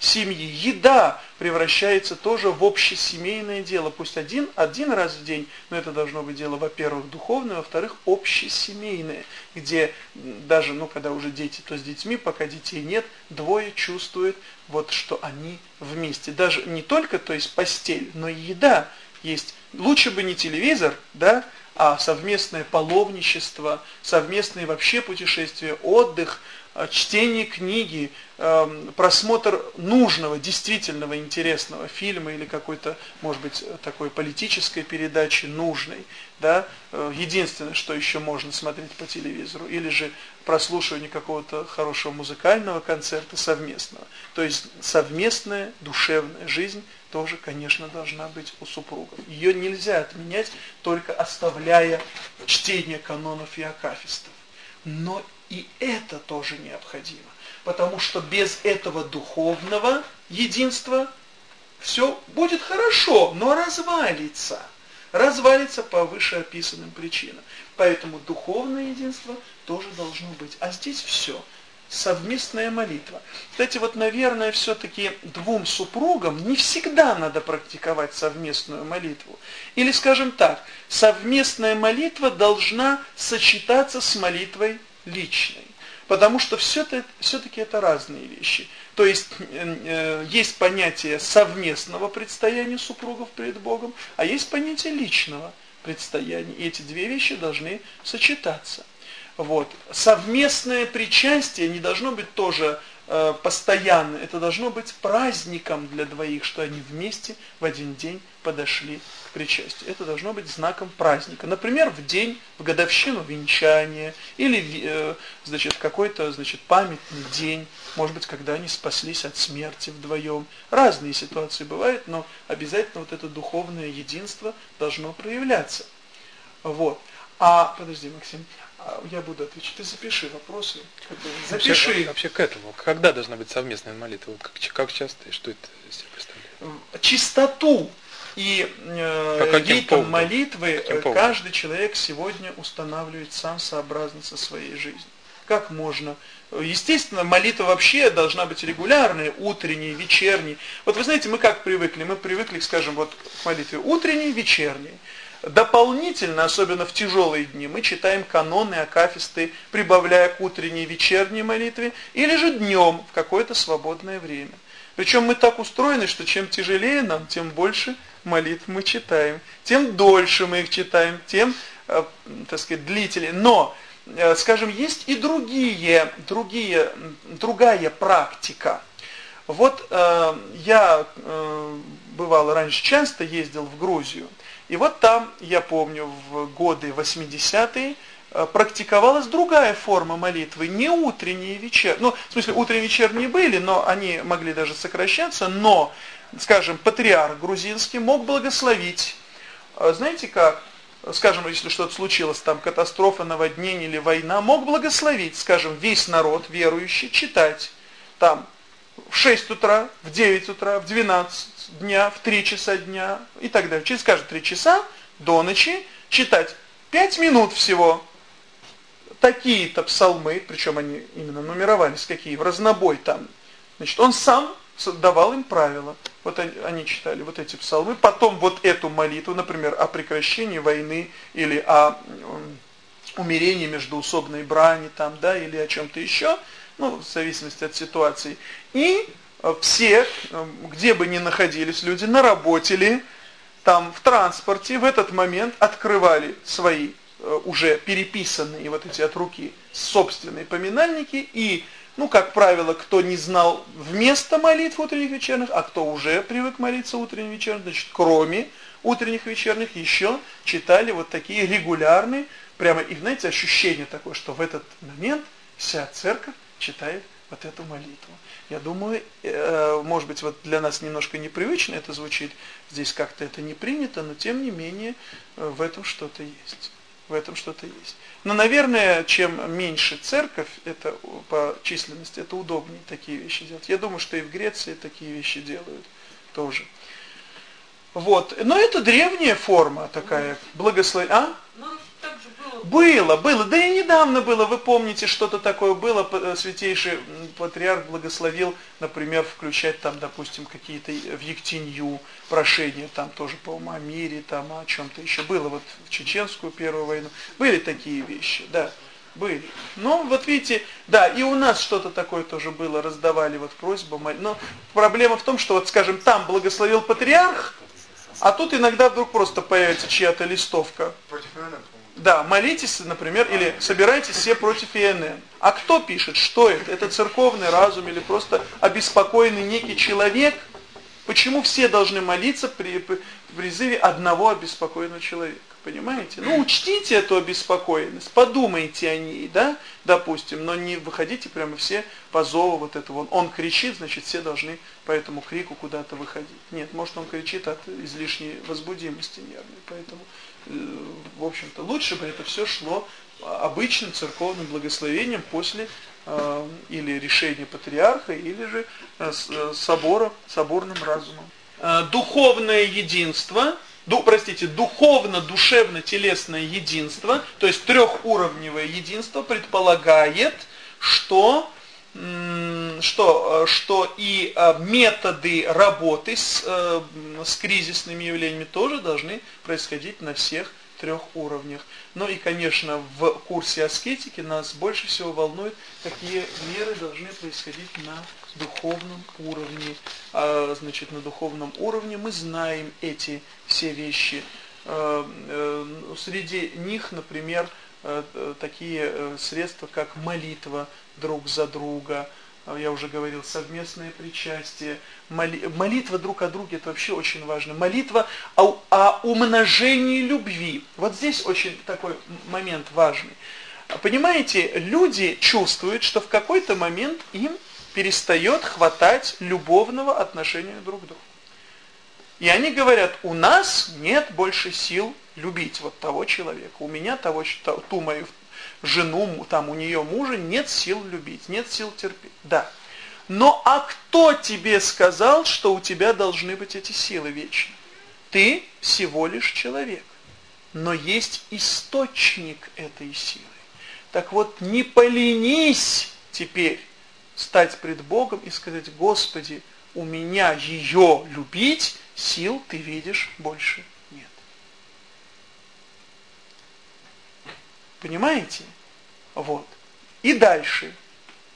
S1: семьи. Еда превращается тоже в общесемейное дело. Пусть один, один раз в день, но это должно быть дело, во-первых, духовное, во-вторых, общесемейное, где даже, ну, когда уже дети, то с детьми, пока детей нет, двое чувствуют, вот, что они вместе. Даже не только, то есть, постель, но и еда есть. Лучше бы не телевизор, да, а совместное паломничество, совместные вообще путешествия, отдых – чтение книги, эм, просмотр нужного, действительного, интересного фильма или какой-то, может быть, такой политической передачи нужной, да, э, единственное, что еще можно смотреть по телевизору, или же прослушивание какого-то хорошего музыкального концерта совместного. То есть совместная душевная жизнь тоже, конечно, должна быть у супругов. Ее нельзя отменять, только оставляя чтение канонов и акафистов. Но и это тоже необходимо. Потому что без этого духовного единства все будет хорошо, но развалится. Развалится по вышеописанным причинам. Поэтому духовное единство тоже должно быть. А здесь все. Совместная молитва. Кстати, вот, наверное, все-таки двум супругам не всегда надо практиковать совместную молитву. Или, скажем так, совместная молитва должна сочетаться с молитвой личной. Потому что все-таки все это разные вещи. То есть э, э, есть понятие совместного предстояния супругов перед Богом, а есть понятие личного предстояния. И эти две вещи должны сочетаться. Вот. Совместное причастие не должно быть тоже э, постоянно, это должно быть праздником для двоих, что они вместе в один день подошли причастию. Это должно быть знаком праздника. Например, в день, в годовщину венчания, или э, значит, какой-то значит, памятный день, может быть, когда они спаслись от смерти вдвоем. Разные ситуации бывают, но обязательно вот это духовное единство должно проявляться. Вот. А, подожди, Максим, а я буду отвечать. Ты запиши вопросы.
S2: Запиши. Вообще, вообще к этому. Когда должна быть совместная молитва? Как, как часто и что это себе представляет?
S1: Чистоту и э, ритм молитвы каждый человек сегодня устанавливает сам сообразно со своей жизнью. Как можно? Естественно, молитва вообще должна быть регулярная, утренняя, вечерняя. Вот вы знаете, мы как привыкли? Мы привыкли, скажем, вот к молитве утренней, вечерней. Дополнительно, особенно в тяжелые дни, мы читаем каноны, акафисты, прибавляя к утренней, вечерней молитве, или же днем в какое-то свободное время. Причем мы так устроены, что чем тяжелее нам, тем больше молитв мы читаем. Тем дольше мы их читаем, тем, э, так сказать, длительнее. Но, э, скажем, есть и другие, другие, другая практика. Вот э, я э, бывал раньше часто, ездил в Грузию. И вот там, я помню, в годы 80-е, Э, практиковалась другая форма молитвы, не утренние и вечерние. Ну, в смысле, утренние и вечерние были, но они могли даже сокращаться, но скажем, патриарх грузинский мог благословить, э, знаете как, скажем, если что-то случилось, там катастрофа, наводнение или война, мог благословить, скажем, весь народ верующий читать там в 6 утра, в 9 утра, в 12 дня, в 3 часа дня и так далее. Через каждые 3 часа до ночи читать 5 минут всего такие-то псалмы, причем они именно нумеровались, какие, в разнобой там. Значит, он сам давал им правила. Вот они, читали вот эти псалмы, потом вот эту молитву, например, о прекращении войны или о умерении междуусобной брани там, да, или о чем-то еще, ну, в зависимости от ситуации. И э, все, э, где бы ни находились люди, на там в транспорте в этот момент открывали свои э, уже переписанные вот эти от руки собственные поминальники и ну, как правило, кто не знал вместо молитв утренних вечерних, а кто уже привык молиться утренних вечерних, значит, кроме утренних вечерних, еще читали вот такие регулярные, прямо, и знаете, ощущение такое, что в этот момент вся церковь читает вот эту молитву. Я думаю, э, может быть, вот для нас немножко непривычно это звучит, здесь как-то это не принято, но тем не менее э, в этом что-то есть. В этом что-то есть. Но, наверное, чем меньше церковь, это по численности, это удобнее такие вещи делать. Я думаю, что и в Греции такие вещи делают тоже. Вот. Но это древняя форма такая, благословение. А? Ну, было, было. Да и недавно было, вы помните, что-то такое было, э, святейший патриарх благословил, например, включать там, допустим, какие-то в Ектинью прошения, там тоже по о мире, там о чем-то еще. Было вот в Чеченскую первую войну. Были такие вещи, да, были. Но вот видите, да, и у нас что-то такое тоже было, раздавали вот просьбу. Но проблема в том, что вот, скажем, там благословил патриарх, а тут иногда вдруг просто появится чья-то листовка. Против да, молитесь, например, или собирайтесь все против ИНН. А кто пишет? Что это? Это церковный разум или просто обеспокоенный некий человек? Почему все должны молиться при, при призыве одного обеспокоенного человека? Понимаете? Ну, учтите эту обеспокоенность, подумайте о ней, да, допустим, но не выходите прямо все по зову вот этого. Он кричит, значит, все должны по этому крику куда-то выходить. Нет, может он кричит от излишней возбудимости нервной, поэтому в общем-то, лучше бы это все шло обычным церковным благословением после э, или решения патриарха, или же э, э собора, соборным разумом. Э, духовное единство, ду, простите, духовно-душевно-телесное единство, то есть трехуровневое единство предполагает, что что, что и методы работы с, с кризисными явлениями тоже должны происходить на всех трех уровнях. Ну и, конечно, в курсе аскетики нас больше всего волнует, какие меры должны происходить на духовном уровне. А, значит, на духовном уровне мы знаем эти все вещи. Э, среди них, например, Э, э, такие э, средства, как молитва друг за друга, я уже говорил, совместное причастие, моли, молитва друг о друге, это вообще очень важно. Молитва о, о умножении любви. Вот здесь очень такой момент важный. Понимаете, люди чувствуют, что в какой-то момент им перестает хватать любовного отношения друг к другу. И они говорят, у нас нет больше сил любить вот того человека. У меня того, ту мою жену, там у нее мужа нет сил любить, нет сил терпеть. Да. Но а кто тебе сказал, что у тебя должны быть эти силы вечно? Ты всего лишь человек. Но есть источник этой силы. Так вот, не поленись теперь стать пред Богом и сказать, Господи, у меня ее любить, сил ты видишь больше Понимаете? Вот. И дальше.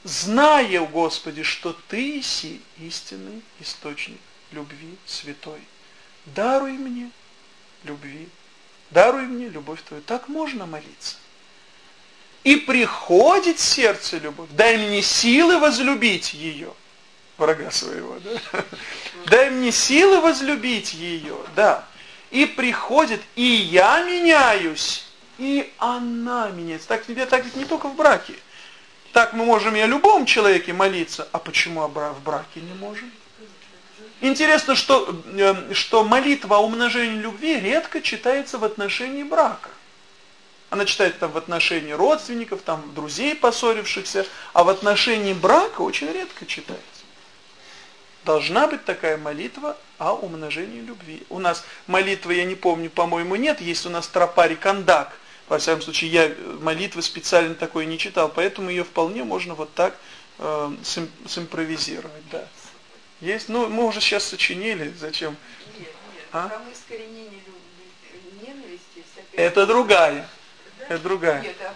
S1: Зная, Господи, что Ты си истинный источник любви святой, даруй мне любви, даруй мне любовь Твою. Так можно молиться. И приходит сердце любовь, дай мне силы возлюбить ее, врага своего, да? Дай мне силы возлюбить ее, да. И приходит, и я меняюсь и она меняется. Так, так ведь не только в браке. Так мы можем и о любом человеке молиться. А почему в браке не можем? Интересно, что, э, что молитва о умножении любви редко читается в отношении брака. Она читается там в отношении родственников, там друзей поссорившихся, а в отношении брака очень редко читается. Должна быть такая молитва о умножении любви. У нас молитвы, я не помню, по-моему, нет, есть у нас тропари кандак. Во всяком случае, я молитвы специально такой не читал, поэтому ее вполне можно вот так э, симпровизировать, да. Есть, ну, мы уже сейчас сочинили, зачем?
S3: Нет, нет, а? там искоренение ненависти.
S1: Это другая,
S3: да?
S1: это другая.
S3: Нет, а.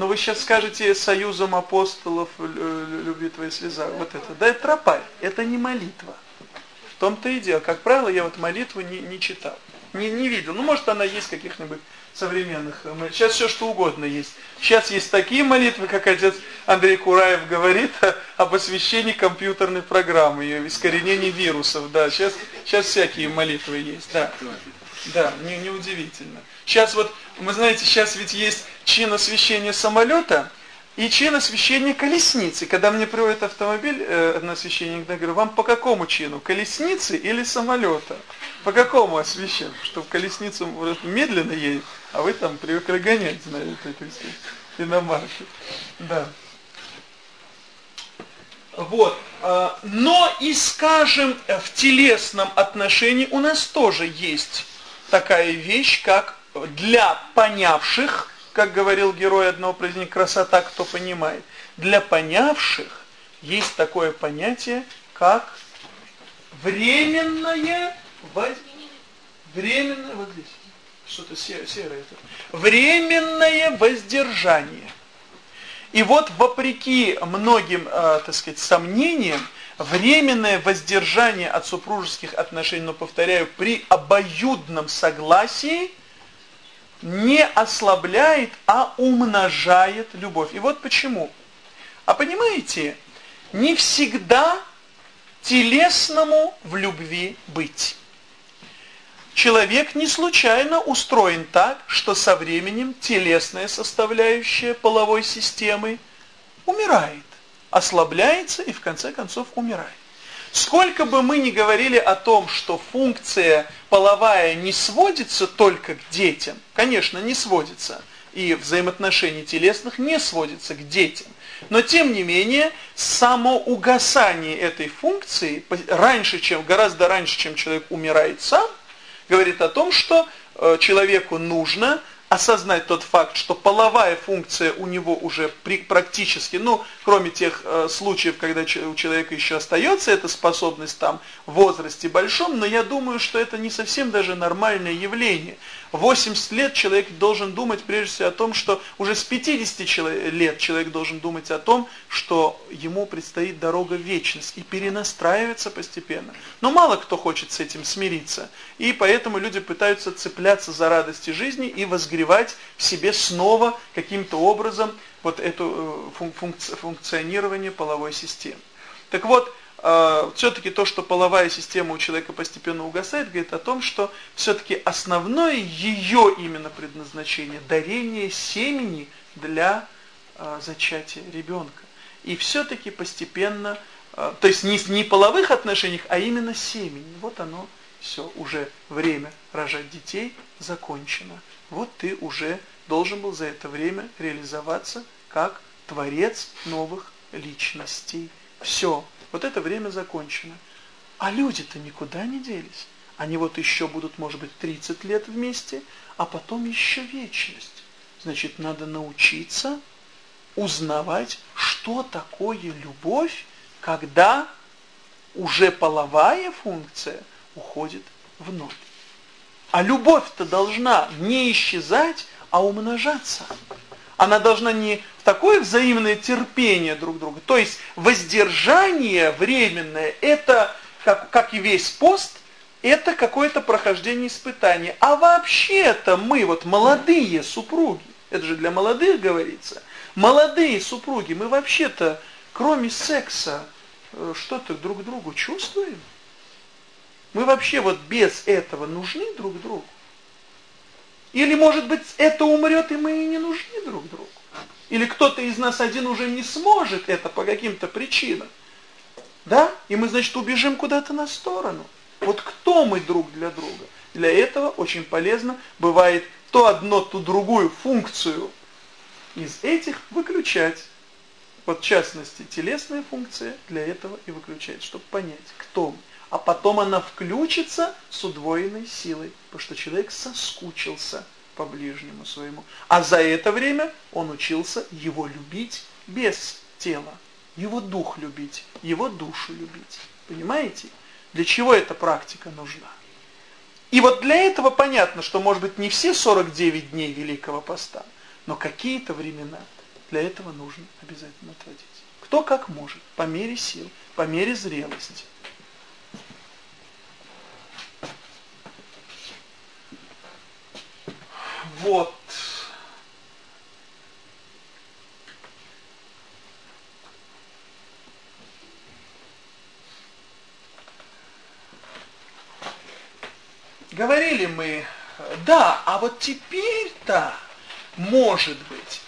S1: Но вы сейчас скажете союзом апостолов любви твоей слеза, вот это. Да, это тропарь, это не молитва. В том-то и дело. Как правило, я вот молитву не, не читал, не, не видел. Ну, может, она есть каких-нибудь современных. Сейчас все что угодно есть. Сейчас есть такие молитвы, как отец Андрей Кураев говорит <laughs> о посвящении компьютерной программы и искоренении вирусов. Да, сейчас, сейчас всякие молитвы есть. Да, да не, неудивительно. Сейчас вот, вы знаете, сейчас ведь есть чин освящения самолета и чин освящения колесницы. Когда мне приводит автомобиль э, на освящение, я говорю, вам по какому чину, колесницы или самолета? По какому освящению? Что в колесницу медленно едет, а вы там привыкли гонять на этой иномарке. Да. Вот. А, но и, скажем, в телесном отношении у нас тоже есть такая вещь, как для понявших, как говорил герой одного произведения, красота, кто понимает. Для понявших есть такое понятие, как временное временное вот здесь что-то серое это временное воздержание. И вот вопреки многим, э, так сказать, сомнениям, временное воздержание от супружеских отношений, но повторяю, при обоюдном согласии не ослабляет, а умножает любовь. И вот почему. А понимаете, не всегда телесному в любви быть. Человек не случайно устроен так, что со временем телесная составляющая половой системы умирает, ослабляется и в конце концов умирает. Сколько бы мы ни говорили о том, что функция половая не сводится только к детям, конечно, не сводится, и взаимоотношений телесных не сводится к детям, но тем не менее, само угасание этой функции, раньше, чем, гораздо раньше, чем человек умирает сам, говорит о том, что э, человеку нужно осознать тот факт, что половая функция у него уже практически, ну, кроме тех э, случаев, когда у человека еще остается эта способность там в возрасте большом, но я думаю, что это не совсем даже нормальное явление. 80 лет человек должен думать прежде всего о том, что уже с 50 лет человек должен думать о том, что ему предстоит дорога в вечность и перенастраиваться постепенно. Но мало кто хочет с этим смириться. И поэтому люди пытаются цепляться за радости жизни и возгревать в себе снова каким-то образом вот это э, функционирование половой системы. Так вот, все-таки то, что половая система у человека постепенно угасает, говорит о том, что все-таки основное ее именно предназначение – дарение семени для э, зачатия ребенка. И все-таки постепенно, э, то есть не, не половых отношениях, а именно семени. Вот оно все, уже время рожать детей закончено. Вот ты уже должен был за это время реализоваться как творец новых личностей. Все, вот это время закончено. А люди-то никуда не делись. Они вот еще будут, может быть, 30 лет вместе, а потом еще вечность. Значит, надо научиться узнавать, что такое любовь, когда уже половая функция уходит в ноль. А любовь-то должна не исчезать, а умножаться. Она должна не такое взаимное терпение друг друга, то есть воздержание временное, это, как, как и весь пост, это какое-то прохождение испытания. А вообще-то мы, вот молодые супруги, это же для молодых говорится, молодые супруги, мы вообще-то, кроме секса, э, что-то друг другу чувствуем? Мы вообще вот без этого нужны друг другу? Или, может быть, это умрет, и мы и не нужны друг другу? Или кто-то из нас один уже не сможет это по каким-то причинам? Да? И мы, значит, убежим куда-то на сторону. Вот кто мы друг для друга? Для этого очень полезно бывает то одно, то другую функцию из этих выключать. Вот в частности, телесная функция для этого и выключает, чтобы понять, кто мы. А потом она включится с удвоенной силой, потому что человек соскучился по ближнему своему. А за это время он учился его любить без тела, его дух любить, его душу любить. Понимаете? Для чего эта практика нужна? И вот для этого понятно, что может быть не все 49 дней Великого Поста, но какие-то времена для этого нужно обязательно отводить. Кто как может, по мере сил, по мере зрелости. Вот. Говорили мы, да, а вот теперь-то, может быть,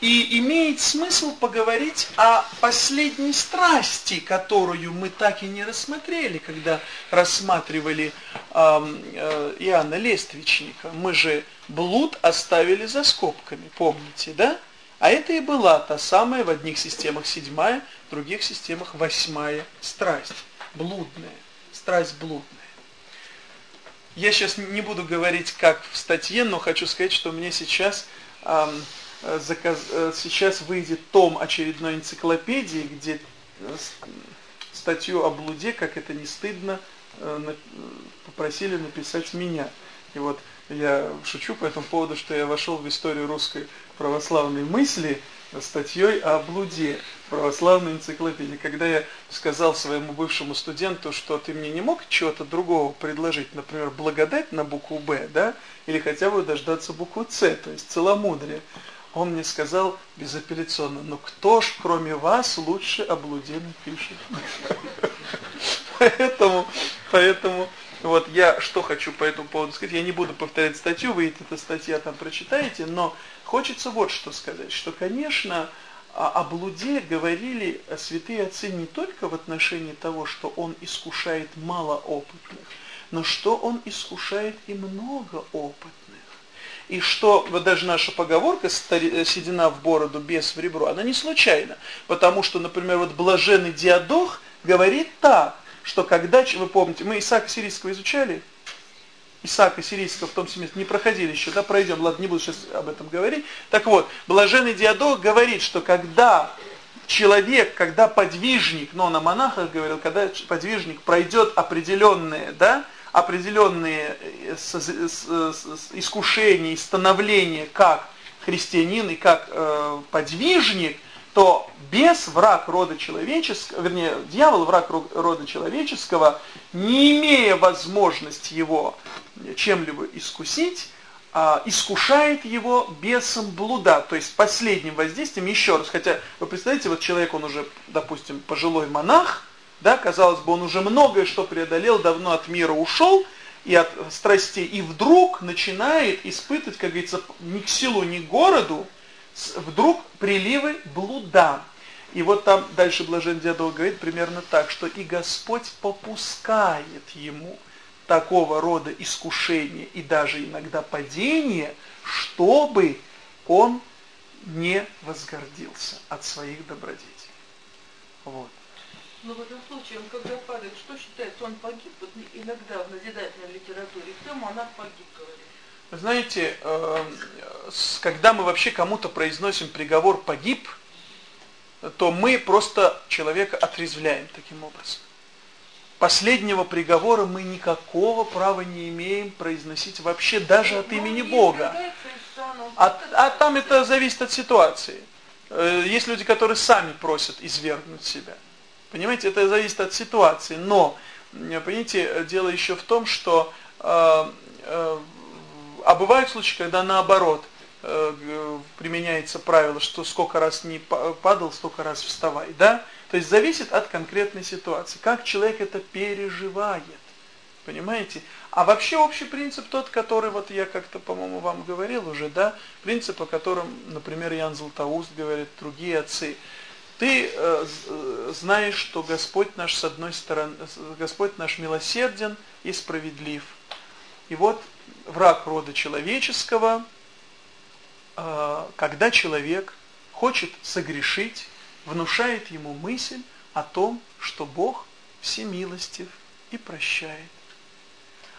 S1: и имеет смысл поговорить о последней страсти, которую мы так и не рассмотрели, когда рассматривали э, э, Иоанна Лествичника. Мы же блуд оставили за скобками, помните, да? А это и была та самая в одних системах седьмая, в других системах восьмая страсть, блудная, страсть блудная. Я сейчас не буду говорить как в статье, но хочу сказать, что мне сейчас... Э, заказ, э, сейчас выйдет том очередной энциклопедии, где э, статью о блуде, как это не стыдно, попросили написать меня. И вот я шучу по этому поводу, что я вошел в историю русской православной мысли статьей о блуде православной энциклопедии. Когда я сказал своему бывшему студенту, что ты мне не мог чего-то другого предложить, например, благодать на букву «Б», да, или хотя бы дождаться букву «С», то есть целомудрие он мне сказал безапелляционно, ну кто ж кроме вас лучше о блуде напишет? <laughs> Поэтому, поэтому, вот я что хочу по этому поводу сказать, я не буду повторять статью, вы эта статья там прочитаете, но хочется вот что сказать, что, конечно, о блуде говорили святые отцы не только в отношении того, что он искушает малоопытных, но что он искушает и много опытных. И что, вот даже наша поговорка «седина в бороду, без в ребро», она не случайна. Потому что, например, вот блаженный Диадох говорит так, что когда, вы помните, мы Исаака Сирийского изучали, Исаака Сирийского в том семестре не проходили еще, да, пройдем, ладно, не буду сейчас об этом говорить. Так вот, блаженный Диадох говорит, что когда человек, когда подвижник, но о монахах говорил, когда подвижник пройдет определенные, да, определенные э, искушения и становления как христианин и как э, подвижник, то без враг рода человеческого, вернее, дьявол враг рода человеческого, не имея возможности его чем-либо искусить, а, искушает его бесом блуда, то есть последним воздействием, еще раз, хотя вы представляете, вот человек, он уже, допустим, пожилой монах, да, казалось бы, он уже многое что преодолел, давно от мира ушел и от страстей, и вдруг начинает испытывать, как говорится, ни к селу, ни к городу, вдруг приливы блуда. И вот там дальше Блажен Дядов говорит примерно так, что и Господь попускает ему такого рода искушения и даже иногда падения, чтобы он не возгордился от своих добродетелей. Вот.
S3: Но в этом случае, он когда падает, что считается, он погиб? Вот иногда в назидательной литературе, кто монах погиб, говорит.
S1: Знаете, э, когда мы вообще кому-то произносим приговор «погиб», то мы просто человека отрезвляем таким образом. Последнего приговора мы никакого права не имеем произносить вообще даже от имени Бога. А, а там это зависит от ситуации. Э, есть люди, которые сами просят извергнуть себя. Понимаете, это зависит от ситуации. Но, понимаете, дело еще в том, что э, э, а бывают случаи, когда наоборот э, применяется правило, что сколько раз не падал, столько раз вставай. Да? То есть зависит от конкретной ситуации, как человек это переживает. Понимаете? А вообще общий принцип тот, который вот я как-то, по-моему, вам говорил уже, да, принцип, о котором, например, Ян Златоуст говорит, другие отцы – Ты э, э, знаешь, что Господь наш с одной стороны, Господь наш милосерден и справедлив. И вот враг рода человеческого, э, когда человек хочет согрешить, внушает ему мысль о том, что Бог всемилостив и прощает.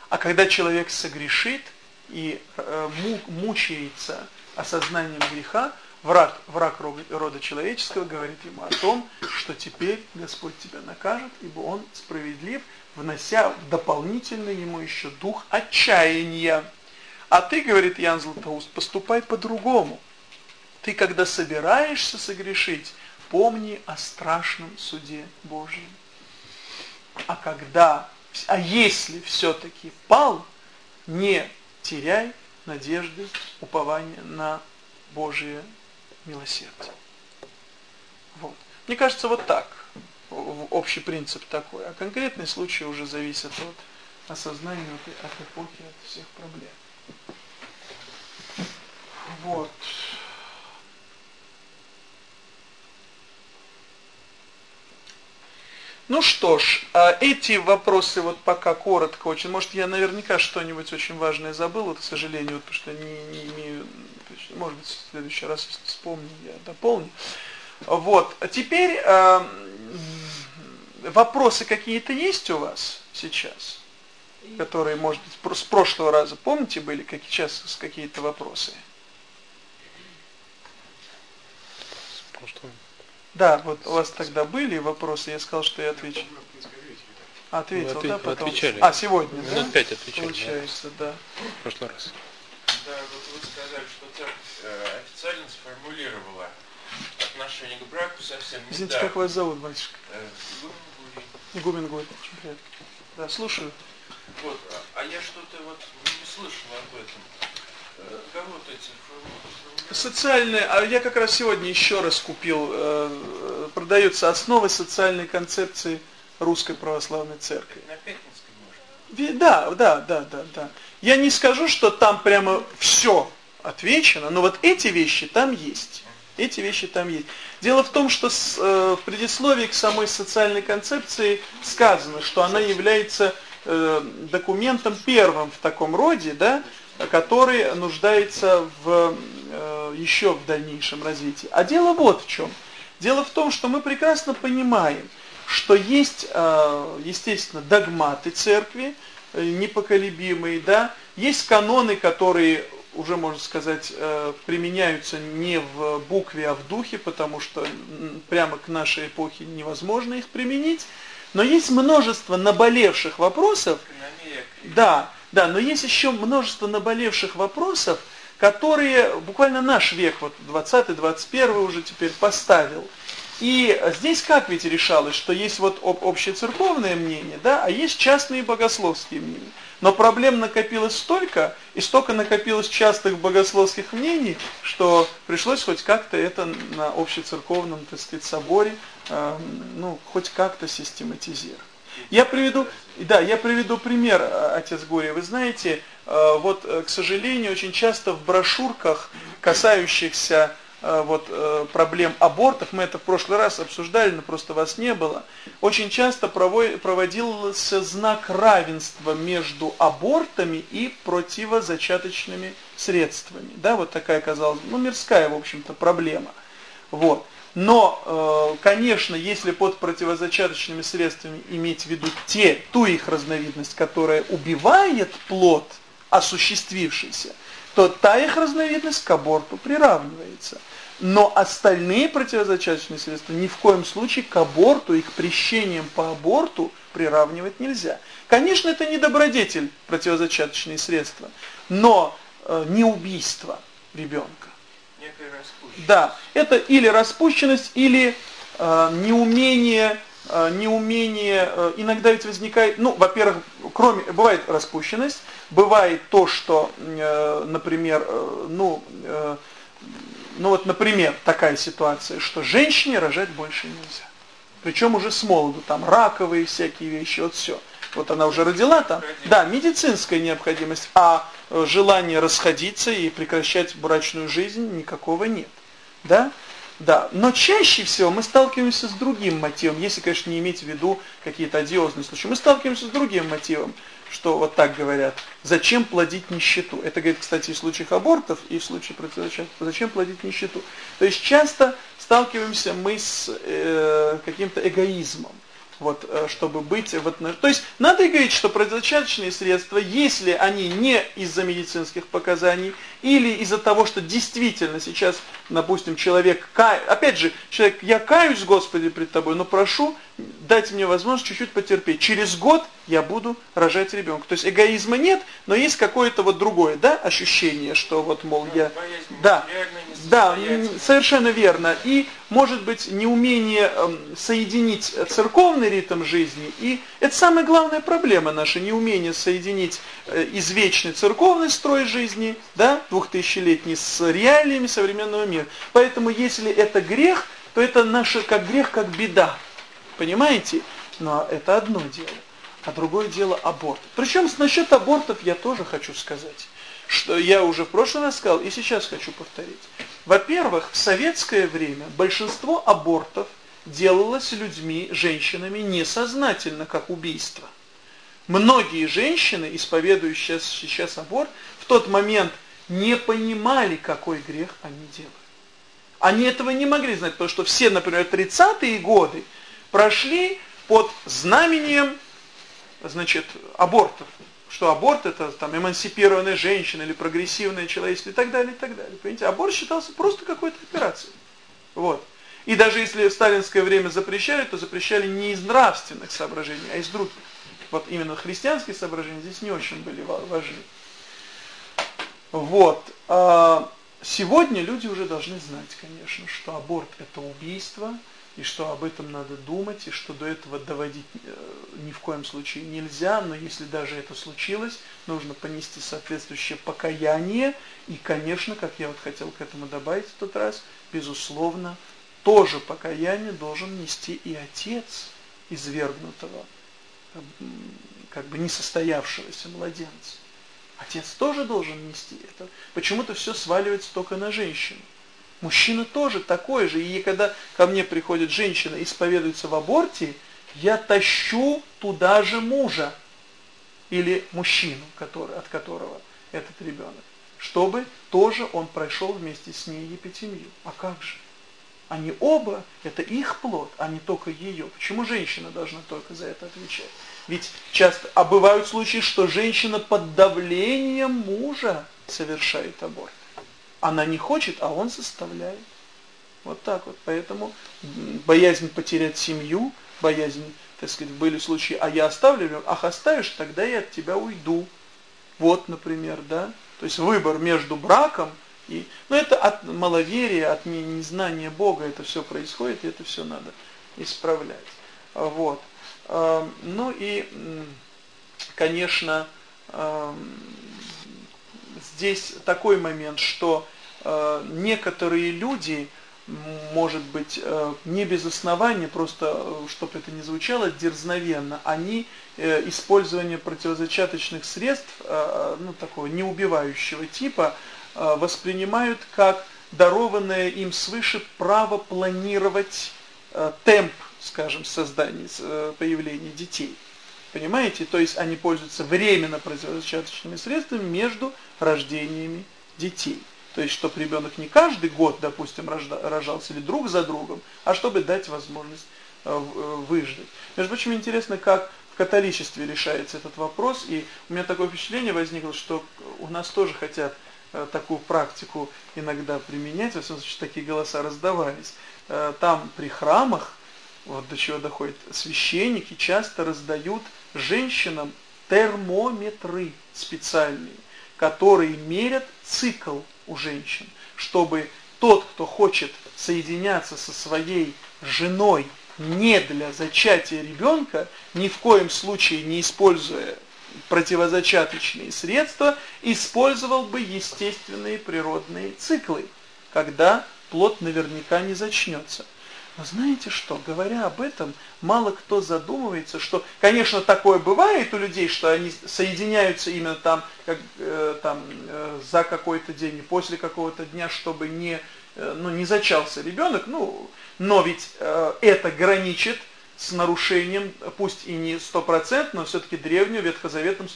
S1: А когда человек согрешит и э, мучается осознанием греха, враг, враг рода человеческого говорит ему о том, что теперь Господь тебя накажет, ибо Он справедлив, внося дополнительно ему еще дух отчаяния. А ты, говорит Ян Златоуст, поступай по-другому. Ты, когда собираешься согрешить, помни о страшном суде Божьем. А когда, а если все-таки пал, не теряй надежды, упования на Божие милосердие. Вот. Мне кажется, вот так. Общий принцип такой. А конкретный случай уже зависит от осознания, от, эпохи, от всех проблем. Вот. Ну что ж, а эти вопросы вот пока коротко очень. Может, я наверняка что-нибудь очень важное забыл, вот, к сожалению, вот, потому что не, не имею, может быть, в следующий раз, если вспомню, я дополню. Вот, а теперь э, вопросы какие-то есть у вас сейчас? Которые, может быть, с прошлого раза, помните, были как сейчас какие-то вопросы? С прошлого да, вот у вас тогда были вопросы, я сказал, что я отвечу. Ответил,
S2: ответ,
S1: да,
S2: потом? Отвечали.
S1: А, сегодня,
S2: Минут
S1: да?
S2: пять отвечали.
S1: Получается, да.
S2: да. В прошлый раз.
S4: Да, вот вы сказали, что церковь э, официально сформулировала отношение к браку совсем не
S1: Извините, как вас зовут, батюшка?
S4: Э,
S1: Игумен Гурий. очень приятно. Да, слушаю.
S4: Вот, а, а я что-то вот не слышал об этом. Э, кого вот эти?
S1: Социальные, а я как раз сегодня еще раз купил, э, продаются основы социальной концепции Русской Православной Церкви.
S4: На Пятницкой можно?
S1: Да, да, да, да, да. Я не скажу, что там прямо все отвечено, но вот эти вещи там есть. Эти вещи там есть. Дело в том, что с, э, в предисловии к самой социальной концепции сказано, что она является э, документом первым в таком роде, да, который нуждается в, э, еще в дальнейшем развитии. А дело вот в чем. Дело в том, что мы прекрасно понимаем, что есть, э, естественно, догматы церкви, э, непоколебимые, да, есть каноны, которые уже, можно сказать, применяются не в букве, а в духе, потому что прямо к нашей эпохе невозможно их применить. Но есть множество наболевших вопросов. Да, да, но есть еще множество наболевших вопросов, которые буквально наш век, вот 20-21 уже теперь поставил. И здесь как ведь решалось, что есть вот общецерковное мнение, да, а есть частные богословские мнения. Но проблем накопилось столько, и столько накопилось частых богословских мнений, что пришлось хоть как-то это на общецерковном, так сказать, соборе, э, ну, хоть как-то систематизировать. Я приведу, да, я приведу пример, э, отец Горе. Вы знаете, э, вот, э, к сожалению, очень часто в брошюрках, касающихся вот проблем абортов, мы это в прошлый раз обсуждали, но просто вас не было, очень часто проводился знак равенства между абортами и противозачаточными средствами. Да, вот такая, казалось, ну, мирская, в общем-то, проблема. Вот. Но, э, конечно, если под противозачаточными средствами иметь в виду те, ту их разновидность, которая убивает плод осуществившийся, то та их разновидность к аборту приравнивается. Но остальные противозачаточные средства ни в коем случае к аборту и к прещениям по аборту приравнивать нельзя. Конечно, это не добродетель противозачаточные средства, но э, не убийство ребенка. Да, это или распущенность, или э, неумение, неумение, э, иногда ведь возникает, ну, во-первых, кроме, бывает распущенность, бывает то, что, э, например, э, ну, э, ну вот, например, такая ситуация, что женщине рожать больше нельзя. Причем уже с молоду, там раковые всякие вещи, вот все. Вот она уже родила там. Да, медицинская необходимость, а э, желание расходиться и прекращать брачную жизнь никакого нет. Да? Да, но чаще всего мы сталкиваемся с другим мотивом, если, конечно, не иметь в виду какие-то одиозные случаи. Мы сталкиваемся с другим мотивом, что вот так говорят, зачем плодить нищету? Это говорит, кстати, и в случаях абортов, и в случае противозачаточных. Зачем плодить нищету? То есть часто сталкиваемся мы с э, каким-то эгоизмом вот, э, чтобы быть в отношении. То есть надо говорить, что противозачаточные средства, если они не из-за медицинских показаний или из-за того, что действительно сейчас, допустим, человек, ка... опять же, человек, я каюсь, Господи, пред Тобой, но прошу, дать мне возможность чуть-чуть потерпеть. Через год я буду рожать ребенка. То есть эгоизма нет, но есть какое-то вот другое, да, ощущение, что вот, мол, я... Да, да, совершенно верно. И, может быть, неумение э, соединить церковный ритм жизни, и это самая главная проблема наша, неумение соединить э, извечный церковный строй жизни, да, двухтысячелетний, с реалиями современного мира. Поэтому, если это грех, то это наше как грех, как беда. Понимаете? Но это одно дело. А другое дело аборт. Причем насчет абортов я тоже хочу сказать, что я уже в прошлый раз сказал и сейчас хочу повторить. Во-первых, в советское время большинство абортов делалось людьми, женщинами несознательно, как убийство. Многие женщины, исповедующие сейчас аборт, в тот момент не понимали, какой грех они делают. Они этого не могли знать, потому что все, например, 30-е годы прошли под знамением, значит, абортов. Что аборт это там эмансипированная женщина или прогрессивное человечество и так далее, и так далее. Понимаете, аборт считался просто какой-то операцией. Вот. И даже если в сталинское время запрещали, то запрещали не из нравственных соображений, а из других. Вот именно христианские соображения здесь не очень были важны. Вот. А сегодня люди уже должны знать, конечно, что аборт это убийство, и что об этом надо думать, и что до этого доводить э, ни в коем случае нельзя, но если даже это случилось, нужно понести соответствующее покаяние, и, конечно, как я вот хотел к этому добавить в тот раз, безусловно, тоже покаяние должен нести и отец извергнутого, как бы несостоявшегося младенца. Отец тоже должен нести это. Почему-то все сваливается только на женщину. Мужчина тоже такой же. И когда ко мне приходит женщина и исповедуется в аборте, я тащу туда же мужа или мужчину, который, от которого этот ребенок, чтобы тоже он прошел вместе с ней епитемию. А как же? Они оба, это их плод, а не только ее. Почему женщина должна только за это отвечать? Ведь часто, а бывают случаи, что женщина под давлением мужа совершает аборт. Она не хочет, а он составляет. Вот так вот. Поэтому боязнь потерять семью, боязнь, так сказать, были случаи, а я оставлю, ах оставишь, тогда я от тебя уйду. Вот, например, да. То есть выбор между браком и... Ну это от маловерия, от незнания Бога это все происходит, и это все надо исправлять. Вот. Эм, ну и, конечно, эм, здесь такой момент, что э, некоторые люди, может быть, э, не без основания, просто, э, чтобы это не звучало дерзновенно, они использование противозачаточных средств, ну, такого неубивающего типа, воспринимают как дарованное им свыше право планировать темп, скажем, создания, э, появления детей. Понимаете? То есть они пользуются временно противозачаточными средствами между рождениями детей. То есть, чтобы ребенок не каждый год, допустим, рожался или друг за другом, а чтобы дать возможность э, э, выждать. Между прочим, интересно, как в католичестве решается этот вопрос. И у меня такое впечатление возникло, что у нас тоже хотят такую практику иногда применять, во всяком такие голоса раздавались. Там при храмах, вот до чего доходит, священники часто раздают женщинам термометры специальные, которые мерят цикл у женщин, чтобы тот, кто хочет соединяться со своей женой не для зачатия ребенка, ни в коем случае не используя противозачаточные средства, использовал бы естественные природные циклы, когда плод наверняка не зачнется. Но знаете что, говоря об этом, мало кто задумывается, что, конечно, такое бывает у людей, что они соединяются именно там, как, э, там э, за какой-то день, после какого-то дня, чтобы не э, ну, не зачался ребенок, ну, но ведь э, это граничит с нарушением, пусть и не стопроцентно, но все-таки древнего ветхозаветном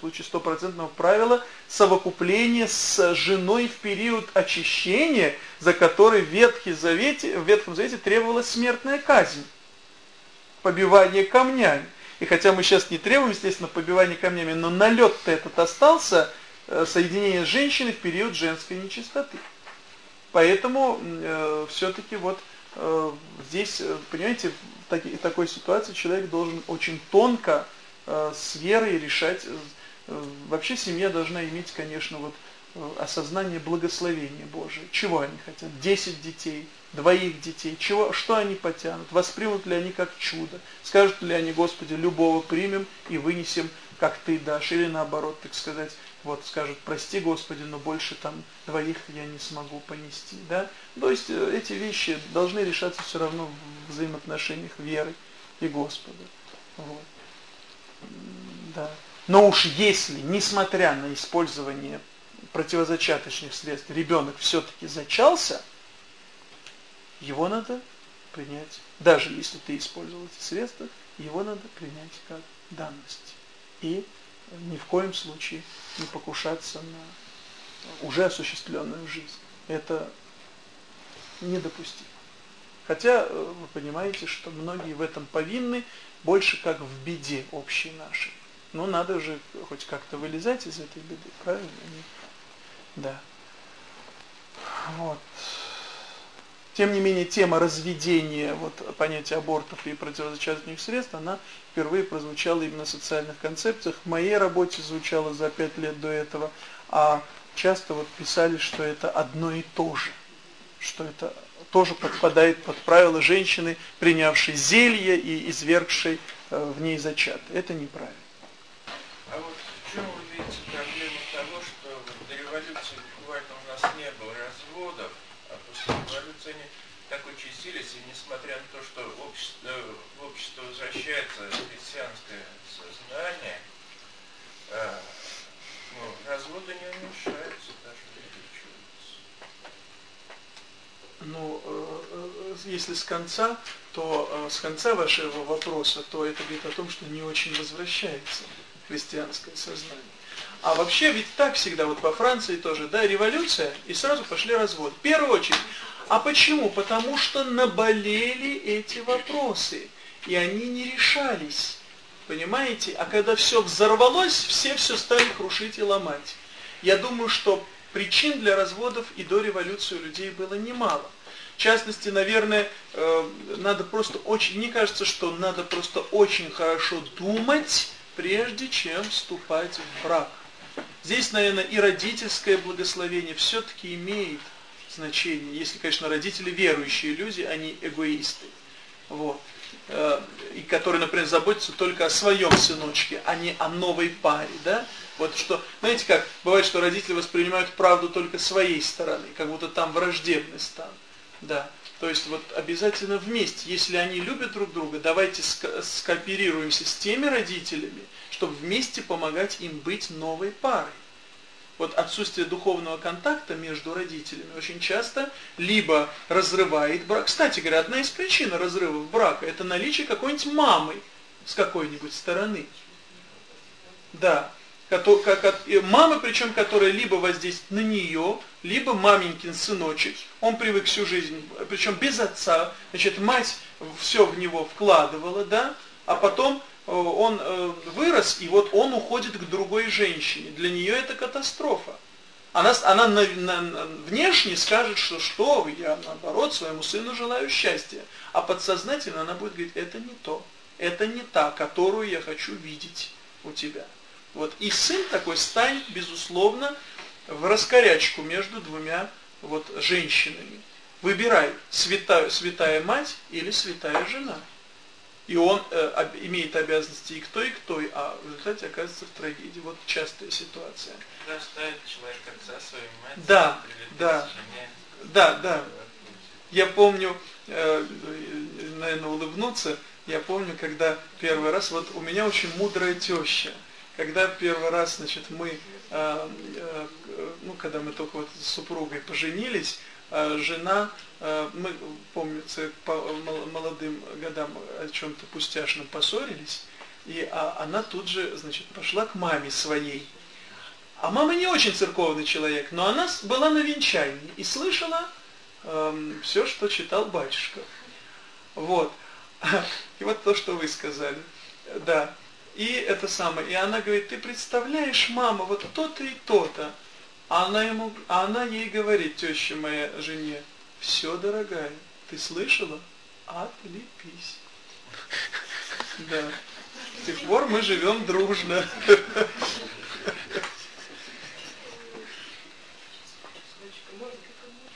S1: случае стопроцентного правила совокупления с женой в период очищения, за который в, Ветхий Завете, в Ветхом Завете требовалась смертная казнь, побивание камнями. И хотя мы сейчас не требуем, естественно, побивания камнями, но налет-то этот остался, э, соединение с женщиной в период женской нечистоты. Поэтому э, все-таки вот э, здесь, э, понимаете, таки, такой ситуации человек должен очень тонко э, с верой решать. Э, вообще семья должна иметь, конечно, вот э, осознание благословения Божия. Чего они хотят? Десять детей, двоих детей. Чего, что они потянут? Воспримут ли они как чудо? Скажут ли они, Господи, любого примем и вынесем, как Ты дашь? Или наоборот, так сказать, вот скажут, прости, Господи, но больше там двоих я не смогу понести, да? То есть э, эти вещи должны решаться все равно в взаимоотношениях веры и Господа. Вот. Да. Но уж если, несмотря на использование противозачаточных средств, ребенок все-таки зачался, его надо принять. Даже если ты использовал эти средства, его надо принять как данность. И ни в коем случае не покушаться на уже осуществленную жизнь. Это недопустимо. Хотя э, вы понимаете, что многие в этом повинны, больше как в беде общей нашей. Но надо же хоть как-то вылезать из этой беды, правильно? Да. Вот. Тем не менее, тема разведения вот, понятия абортов и противозачаточных средств, она впервые прозвучала именно в социальных концепциях. В моей работе звучала за пять лет до этого, а часто вот писали, что это одно и то же, что это тоже подпадает под правила женщины, принявшей зелье и извергшей э, в ней зачат. Это неправильно.
S4: А вот в чем вы видите проблему того, что до революции буквально у нас не было разводов, а после революции они так участились, и несмотря на то, что общество, э, в общество возвращается христианское сознание, э, ну, разводы не уменьшаются, даже увеличиваются.
S1: Ну, э, если с конца, то с конца вашего вопроса, то это говорит о том, что не очень возвращается христианское сознание. А вообще ведь так всегда, вот во Франции тоже, да, революция, и сразу пошли развод. В первую очередь. А почему? Потому что наболели эти вопросы, и они не решались. Понимаете? А когда все взорвалось, все все стали крушить и ломать. Я думаю, что причин для разводов и до революции у людей было немало. В частности, наверное, э, надо просто очень, мне кажется, что надо просто очень хорошо думать, прежде чем вступать в брак. Здесь, наверное, и родительское благословение все-таки имеет значение, если, конечно, родители верующие люди, они эгоисты. Вот. Э, и которые, например, заботятся только о своем сыночке, а не о новой паре, да? Вот что, знаете как, бывает, что родители воспринимают правду только своей стороны, как будто там враждебность там, да. То есть вот обязательно вместе, если они любят друг друга, давайте скооперируемся с теми родителями, чтобы вместе помогать им быть новой парой. Вот отсутствие духовного контакта между родителями очень часто либо разрывает брак. Кстати говоря, одна из причин разрыва брака – это наличие какой-нибудь мамы с какой-нибудь стороны. Да, мама, причем, которая либо воздействует на нее, либо маменькин сыночек, он привык всю жизнь, причем без отца, значит, мать все в него вкладывала, да, а потом э, он э, вырос, и вот он уходит к другой женщине. Для нее это катастрофа. Она, она на, на, внешне скажет, что что вы, я наоборот своему сыну желаю счастья. А подсознательно она будет говорить, это не то, это не та, которую я хочу видеть у тебя. Вот. И сын такой станет, безусловно, в раскорячку между двумя вот, женщинами. Выбирай, святая, святая мать или святая жена. И он э, имеет обязанности и к той, и к той, а в результате оказывается в трагедии. Вот частая ситуация.
S4: Когда ставит человек отца свою мать,
S1: да, да, да, да. Я помню, э, наверное, улыбнуться, я помню, когда первый раз, вот у меня очень мудрая теща, когда первый раз, значит, мы, э, э, ну, когда мы только вот с супругой поженились, э, жена, мы, помнится, по молодым годам о чем-то пустяшном поссорились, и а, она тут же, значит, пошла к маме своей. А мама не очень церковный человек, но она была на венчании и слышала э, все, что читал батюшка. Вот. <laughs> И вот то, что вы сказали. Да. И это самое. И она говорит, ты представляешь, мама, вот то-то и то-то. А она, ему, а она ей говорит, теща моя жене, все, дорогая, ты слышала? Отлепись. Да. С тех пор мы живем дружно.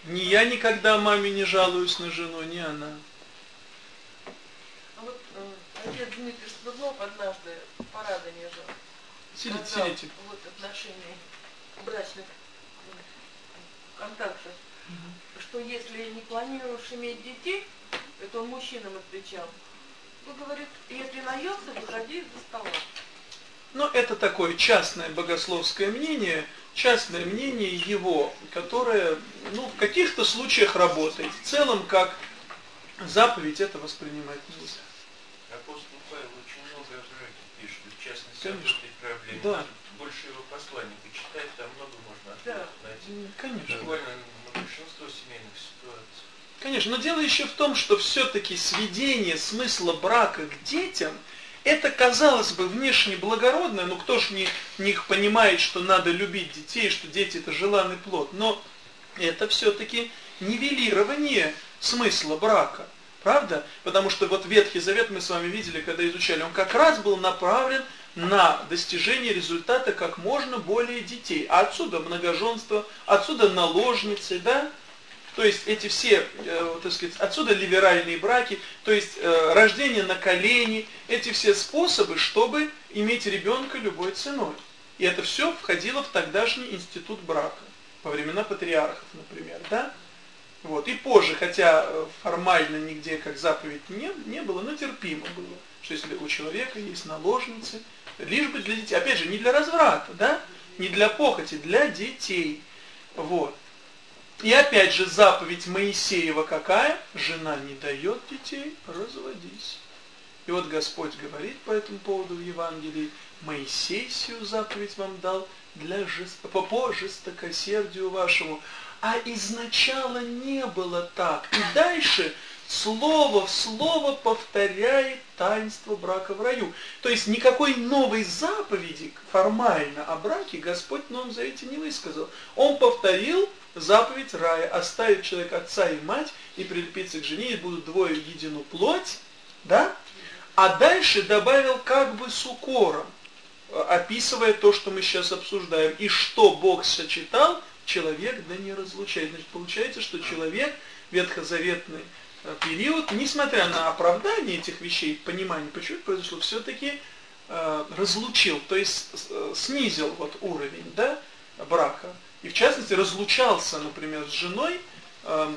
S1: Ни я никогда маме не жалуюсь на жену, ни она.
S3: А вот э, отец Дмитрий Смирнов однажды парада нежил.
S1: Сидите, сидите.
S3: Вот отношения брачных контактов. Угу. Что если не планируешь иметь детей, это он мужчинам отвечал, ну, говорит, если наелся, выходи из-за стола.
S1: Но это такое частное богословское мнение, частное мнение его, которое ну, в каких-то случаях работает. В целом, как заповедь, это воспринимать нельзя.
S4: Апостол Павел очень много о браке пишет, этой проблеме.
S1: Да.
S4: Больше его посланий почитать, там много можно
S3: да.
S4: найти.
S1: Конечно.
S4: Буквально на большинство семейных ситуаций.
S1: Конечно, но дело еще в том, что все-таки сведение смысла брака к детям – это, казалось бы, внешне благородное, но кто ж не, не понимает, что надо любить детей, что дети это желанный плод. Но это все-таки нивелирование смысла брака. Правда? Потому что вот Ветхий Завет мы с вами видели, когда изучали, он как раз был направлен на достижение результата как можно более детей. А отсюда многоженство, отсюда наложницы, да? То есть эти все, э, так сказать, отсюда либеральные браки, то есть э, рождение на колени, эти все способы, чтобы иметь ребенка любой ценой. И это все входило в тогдашний институт брака, во времена патриархов, например, да? Вот. И позже, хотя э, формально нигде как заповедь не, не было, но терпимо было, что если у человека есть наложницы, лишь бы для детей, опять же, не для разврата, да? Не для похоти, для детей. Вот. И опять же заповедь Моисеева какая? Жена не дает детей, разводись. И вот Господь говорит по этому поводу в Евангелии, Моисей сию заповедь вам дал для жест... по, по жестокосердию вашему. А изначально не было так. И дальше слово в слово повторяет таинство брака в раю. То есть никакой новой заповеди формально о браке Господь в Новом Завете не высказал. Он повторил заповедь рая, оставит человек отца и мать и прилепиться к жене, и будут двое в единую плоть, да? А дальше добавил как бы с укором, описывая то, что мы сейчас обсуждаем. И что Бог сочетал, человек да не разлучает. Значит, получается, что человек ветхозаветный период, несмотря на оправдание этих вещей, понимание, почему это произошло, все-таки э, разлучил, то есть э, снизил вот уровень да, брака. И в частности разлучался, например, с женой э,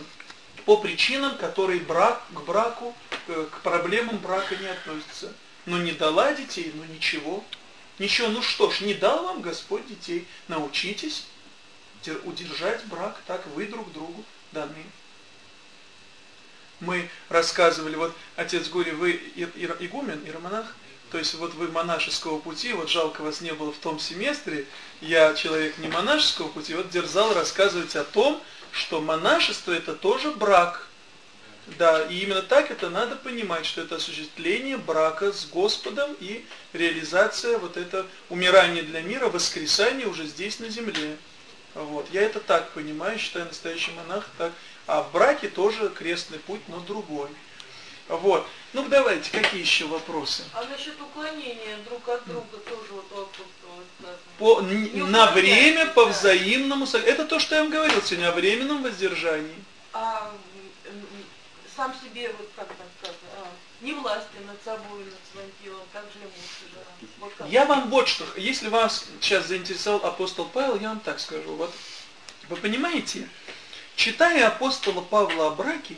S1: по причинам, которые брак, к браку, э, к проблемам брака не относятся. Но не дала детей, ну ничего. Ничего, ну что ж, не дал вам Господь детей. Научитесь удержать брак, так вы друг другу даны. Мы рассказывали, вот отец Гури, вы игумен, иеромонах? То есть вот вы монашеского пути, вот жалко вас не было в том семестре, я человек не монашеского пути, вот дерзал рассказывать о том, что монашество это тоже брак. Да, и именно так это надо понимать, что это осуществление брака с Господом и реализация вот это умирание для мира, воскресание уже здесь на земле. Вот. Я это так понимаю, считаю настоящий монах так. А в браке тоже крестный путь, но другой. Вот. Ну давайте, какие еще вопросы?
S3: А насчет уклонения друг от друга тоже вот сказано.
S1: По, на время по взаимному Это то, что я вам говорил сегодня о временном воздержании.
S3: А сам себе, вот как там сказано, а, не власти над собой, над своим телом, так же жена. Вот
S1: я вам вот что, если вас сейчас заинтересовал апостол Павел, я вам так скажу. Вот вы понимаете, читая апостола Павла о браке,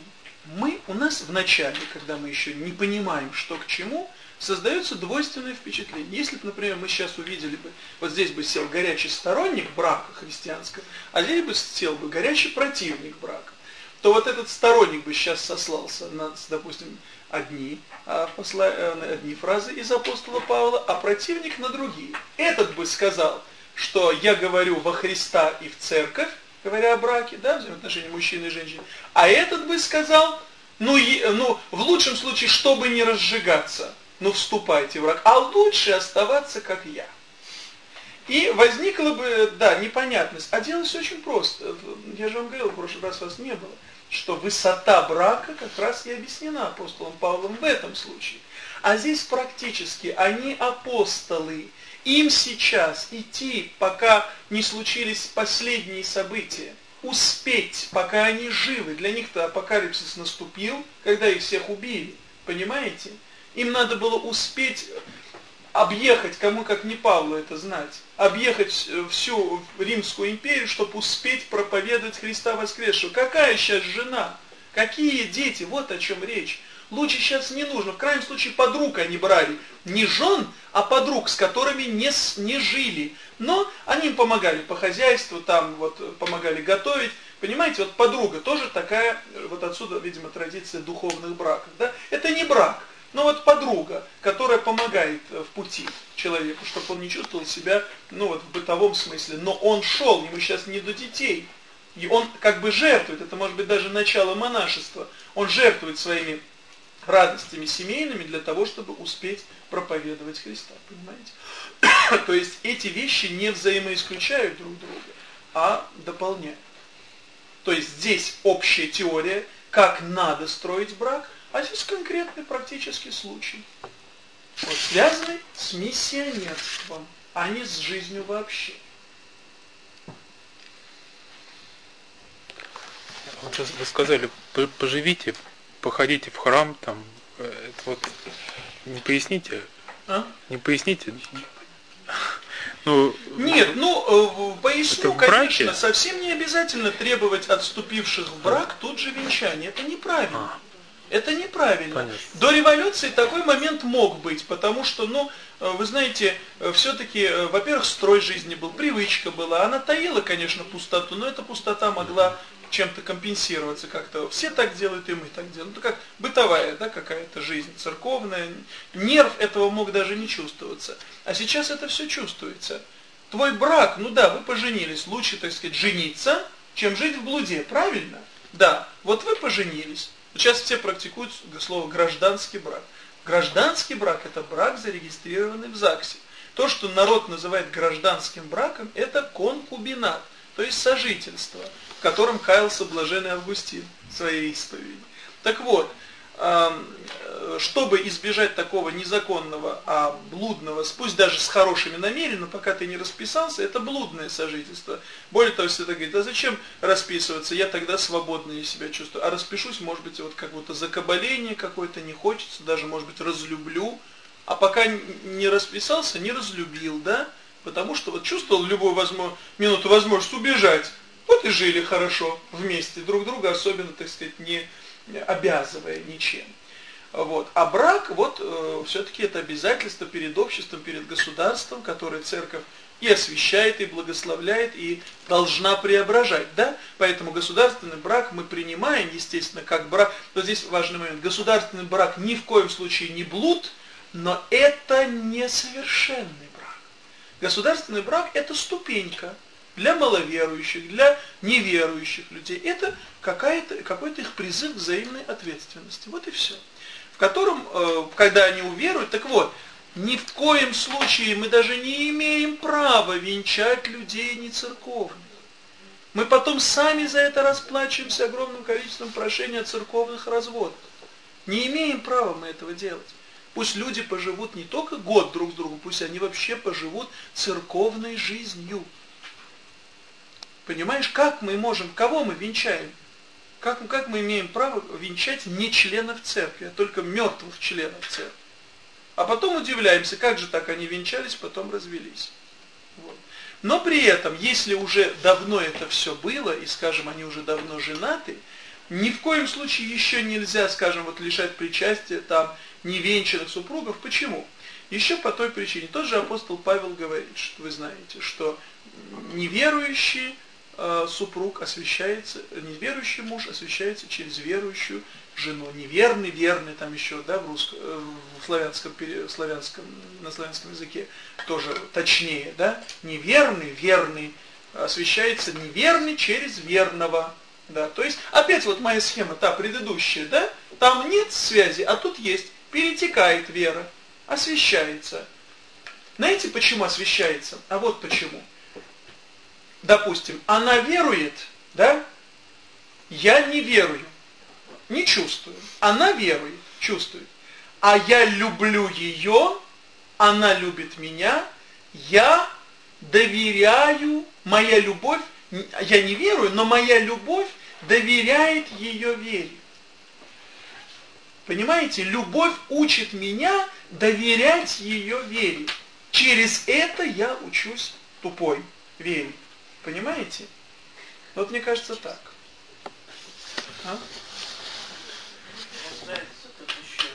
S1: мы, у нас в начале, когда мы еще не понимаем, что к чему, создается двойственное впечатление. Если бы, например, мы сейчас увидели бы, вот здесь бы сел горячий сторонник брака христианского, а здесь бы сел бы горячий противник брака. то вот этот сторонник бы сейчас сослался на, допустим, одни, а, посла, э, одни фразы из апостола Павла, а противник на другие. Этот бы сказал, что я говорю во Христа и в церковь, говоря о браке, да, взаимоотношении мужчины и женщины, а этот бы сказал, ну, ну в лучшем случае, чтобы не разжигаться, ну вступайте в брак, а лучше оставаться как я. И возникла бы, да, непонятность. А делалось очень просто. Я же вам говорил, в прошлый раз вас не было что высота брака как раз и объяснена апостолом Павлом в этом случае. А здесь практически они апостолы. Им сейчас идти, пока не случились последние события, успеть, пока они живы. Для них-то апокалипсис наступил, когда их всех убили. Понимаете? Им надо было успеть объехать, кому как не Павлу это знать, объехать э, всю Римскую империю, чтобы успеть проповедовать Христа воскресшего. Какая сейчас жена? Какие дети? Вот о чем речь. Лучше сейчас не нужно. В крайнем случае подруг они брали. Не жен, а подруг, с которыми не, не жили. Но они им помогали по хозяйству, там вот помогали готовить. Понимаете, вот подруга тоже такая, э, вот отсюда, видимо, традиция духовных браков. Да? Это не брак. Ну вот подруга, которая помогает э, в пути человеку, чтобы он не чувствовал себя, ну вот в бытовом смысле, но он шел, ему сейчас не до детей. И он как бы жертвует, это может быть даже начало монашества, он жертвует своими радостями семейными для того, чтобы успеть проповедовать Христа, понимаете? <coughs> То есть эти вещи не взаимоисключают друг друга, а дополняют. То есть здесь общая теория, как надо строить брак – а здесь конкретный практический случай, вот, связанный с миссионерством, а не с жизнью вообще.
S2: Вот вы сказали, поживите, походите в храм, там, э, это вот, не поясните?
S1: А?
S2: Не поясните? Ну,
S1: Нет, ну, э, поясню, конечно, совсем не обязательно требовать отступивших в брак тут же венчание. Это неправильно. А. Это неправильно. Понятно. До революции такой момент мог быть, потому что, ну, вы знаете, э, все-таки, э, во-первых, строй жизни был, привычка была. Она таила, конечно, пустоту, но эта пустота могла чем-то компенсироваться как-то. Все так делают, и мы так делаем. Это как бытовая, да, какая-то жизнь, церковная. Нерв этого мог даже не чувствоваться. А сейчас это все чувствуется. Твой брак, ну да, вы поженились, лучше, так сказать, жениться, чем жить в блуде, правильно? Да, вот вы поженились. Сейчас все практикуют слово гражданский брак. Гражданский брак – это брак, зарегистрированный в ЗАГСе. То, что народ называет гражданским браком, это конкубинат, то есть сожительство, в котором каялся блаженный Августин в своей исповеди. Так вот, чтобы избежать такого незаконного, а блудного, пусть даже с хорошими намерениями, пока ты не расписался, это блудное сожительство. Более того, ты говорит, а зачем расписываться, я тогда свободно себя чувствую. А распишусь, может быть, вот как будто закабаление какое-то не хочется, даже, может быть, разлюблю. А пока не расписался, не разлюбил, да? Потому что вот чувствовал любую возможно, минуту возможность убежать. Вот и жили хорошо вместе друг друга, особенно, так сказать, не обязывая ничем. Вот. А брак, вот, э, все-таки это обязательство перед обществом, перед государством, которое церковь и освящает, и благословляет, и должна преображать. Да? Поэтому государственный брак мы принимаем, естественно, как брак. Но здесь важный момент. Государственный брак ни в коем случае не блуд, но это несовершенный брак. Государственный брак – это ступенька для маловерующих, для неверующих людей. Это какой-то их призыв к взаимной ответственности. Вот и все. В котором, э, когда они уверуют, так вот, ни в коем случае мы даже не имеем права венчать людей не церковных. Мы потом сами за это расплачиваемся огромным количеством прошений о церковных разводах. Не имеем права мы этого делать. Пусть люди поживут не только год друг с другом, пусть они вообще поживут церковной жизнью. Понимаешь, как мы можем, кого мы венчаем? Как, как мы имеем право венчать не членов церкви, а только мертвых членов церкви? А потом удивляемся, как же так они венчались, потом развелись. Вот. Но при этом, если уже давно это все было, и, скажем, они уже давно женаты, ни в коем случае еще нельзя, скажем, вот лишать причастия там невенчанных супругов. Почему? Еще по той причине. Тот же апостол Павел говорит, что вы знаете, что неверующие супруг освящается, неверующий муж освящается через верующую жену. Неверный, верный, там еще, да, в, русском, э, в славянском, в славянском, на славянском языке тоже точнее, да, неверный, верный, освящается неверный через верного. Да, то есть, опять вот моя схема, та предыдущая, да, там нет связи, а тут есть, перетекает вера, освящается. Знаете, почему освящается? А вот почему. Допустим, она верует, да, я не верую, не чувствую. Она верует, чувствует. А я люблю ее, она любит меня, я доверяю, моя любовь, я не верую, но моя любовь доверяет ее вере. Понимаете, любовь учит меня доверять ее вере. Через это я учусь тупой вере. Понимаете? Вот мне кажется так.
S4: А? знаете, тут еще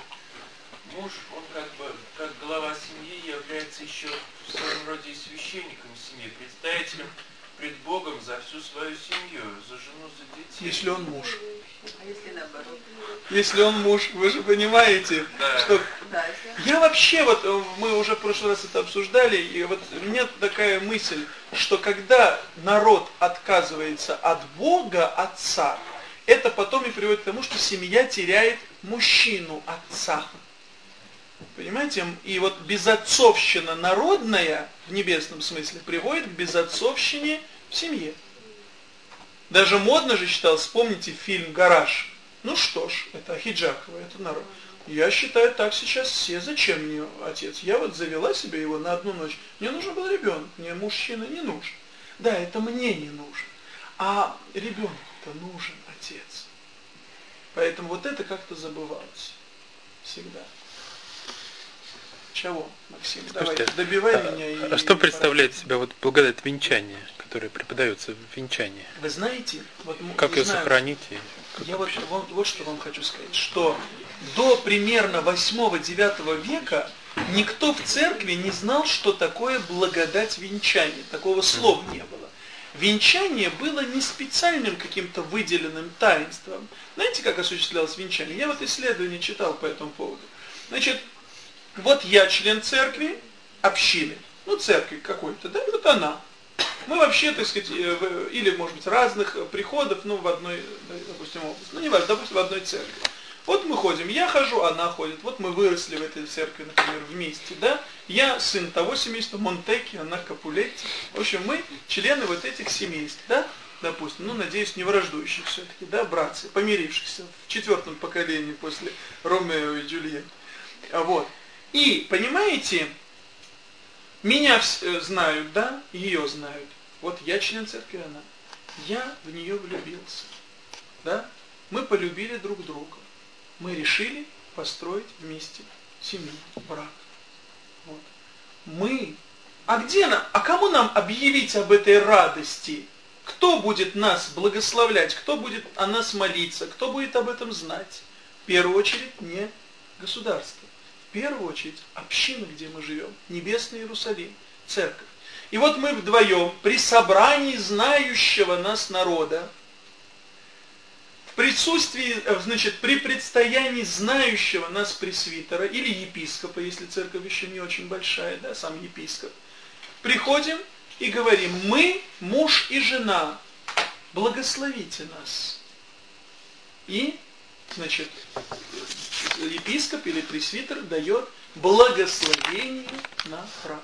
S4: муж, он как бы, как глава семьи, является еще в своем роде священником семьи, представителем пред Богом за всю свою семью, за жену, за детей.
S1: Если он муж.
S3: А если наоборот?
S1: Если он муж, вы же понимаете, да. что... Да. Я вообще, вот э, мы уже в прошлый раз это обсуждали, и вот у меня такая мысль, что когда народ отказывается от Бога, Отца, это потом и приводит к тому, что семья теряет мужчину, отца. Понимаете? И вот безотцовщина народная, в небесном смысле, приводит к безотцовщине в семье. Даже модно же считал, вспомните фильм «Гараж». Ну что ж, это Ахиджакова, это народ. Я считаю так сейчас все, зачем мне отец? Я вот завела себе его на одну ночь. Мне нужен был ребенок, мне мужчина не нужен. Да, это мне не нужен. А ребенку-то нужен отец. Поэтому вот это как-то забывалось. Всегда. Чего, Максим?
S2: Скажите, Давай, добивай а, меня. И, а что представляет себя вот благодать венчания, которая преподается в венчании?
S1: Вы знаете, вот
S2: как ее знаю, сохранить?
S1: я вот, вот, вот что вам хочу сказать, что до примерно 8-9 века никто в церкви не знал, что такое благодать венчания. Такого слова не было. Венчание было не специальным каким-то выделенным таинством. Знаете, как осуществлялось венчание? Я вот исследование читал по этому поводу. Значит, вот я член церкви, общины, ну церкви какой-то, да, вот она. Мы вообще, так сказать, э, или, может быть, разных приходов, ну, в одной, допустим, области, ну, не важно, допустим, в одной церкви. Вот мы ходим, я хожу, она ходит. Вот мы выросли в этой церкви, например, вместе, да? Я сын того семейства, Монтеки, она Капулетти. В общем, мы члены вот этих семейств, да? Допустим, ну, надеюсь, не враждующих все-таки, да, братцы, помирившихся в четвертом поколении после Ромео и Джульетты. А вот. И, понимаете, меня э, знают, да, ее знают. Вот я член церкви, она. Я в нее влюбился. Да? Мы полюбили друг друга мы решили построить вместе семью, брак. Вот. Мы, а где нам, а кому нам объявить об этой радости? Кто будет нас благословлять, кто будет о нас молиться, кто будет об этом знать? В первую очередь не государство, в первую очередь община, где мы живем, небесный Иерусалим, церковь. И вот мы вдвоем при собрании знающего нас народа, присутствии, э, значит, при предстоянии знающего нас пресвитера или епископа, если церковь еще не очень большая, да, сам епископ, приходим и говорим, мы муж и жена, благословите нас. И, значит, епископ или пресвитер дает благословение на брак.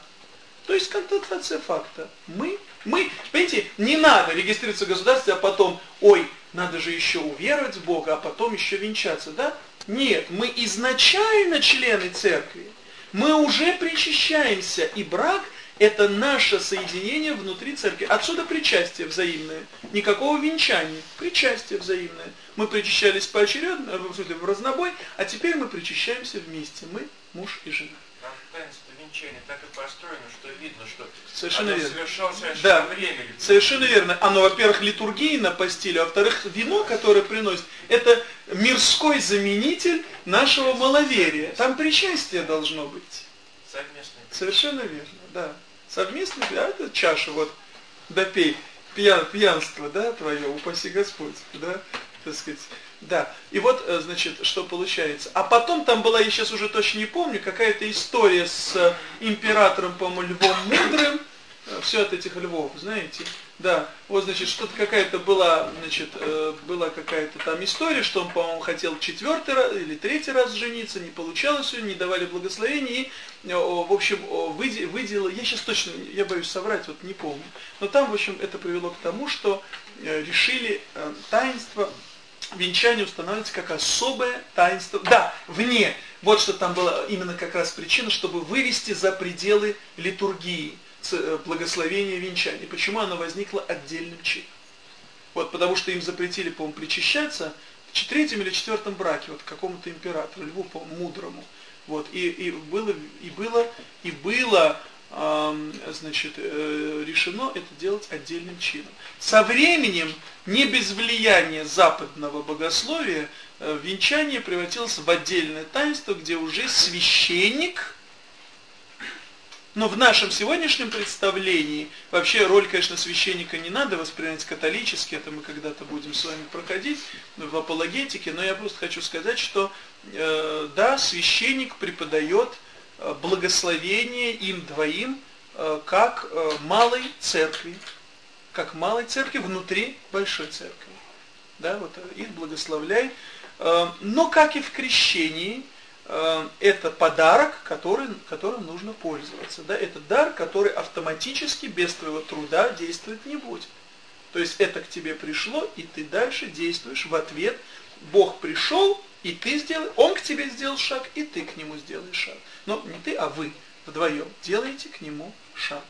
S1: То есть констатация факта. Мы, мы, понимаете, не надо регистрироваться в государстве, а потом, ой, надо же еще уверовать в Бога, а потом еще венчаться, да? Нет, мы изначально члены церкви. Мы уже причащаемся, и брак – это наше соединение внутри церкви. Отсюда причастие взаимное. Никакого венчания, причастие взаимное. Мы причащались поочередно, в смысле в разнобой, а теперь мы причащаемся вместе. Мы муж и жена
S4: венчание так и построено, что видно, что
S1: Совершенно
S4: оно
S1: верно. да. время. Совершенно верно. Оно, во-первых, литургийно по стилю, а во-вторых, вино, которое приносит, это мирской заменитель нашего маловерия. Там причастие должно быть.
S4: Совместное.
S1: Совершенно верно, да. Совместно, да, это чаша, вот, допей. пьян, пьянство, да, твое, упаси Господь, да, так сказать. Да, и вот, э, значит, что получается. А потом там была, я сейчас уже точно не помню, какая-то история с э, императором, по-моему, Львом Мудрым, все от этих львов, знаете. Да, вот, значит, что-то какая-то была, значит, была какая-то там история, что он, по-моему, хотел четвертый раз или третий раз жениться, не получалось, не давали благословения, и, в общем, выделил, я сейчас точно, я боюсь соврать, вот не помню, но там, в общем, это привело к тому, что решили таинство венчание устанавливается как особое таинство. Да, вне. Вот что там была именно как раз причина, чтобы вывести за пределы литургии э, благословения венчания. Почему оно возникло отдельным чином? Вот потому что им запретили, по-моему, причащаться в третьем или четвертом браке, вот какому-то императору, льву, по мудрому. Вот, и, и было, и было, и было значит, э, решено это делать отдельным чином. Со временем, не без влияния западного богословия, э, венчание превратилось в отдельное таинство, где уже священник, но в нашем сегодняшнем представлении, вообще роль, конечно, священника не надо воспринимать католически, это мы когда-то будем с вами проходить в апологетике, но я просто хочу сказать, что э, да, священник преподает Э, благословение им двоим э, как э, малой церкви, как малой церкви внутри большой церкви. Да, вот их благословляй. Но как и в крещении, это подарок, который, которым нужно пользоваться. Да? Это дар, который автоматически, без твоего труда действовать не будет. То есть это к тебе пришло, и ты дальше действуешь в ответ. Бог пришел, и ты сделал, он к тебе сделал шаг, и ты к нему сделаешь шаг. Но не ты, а вы вдвоем делаете к нему шаг,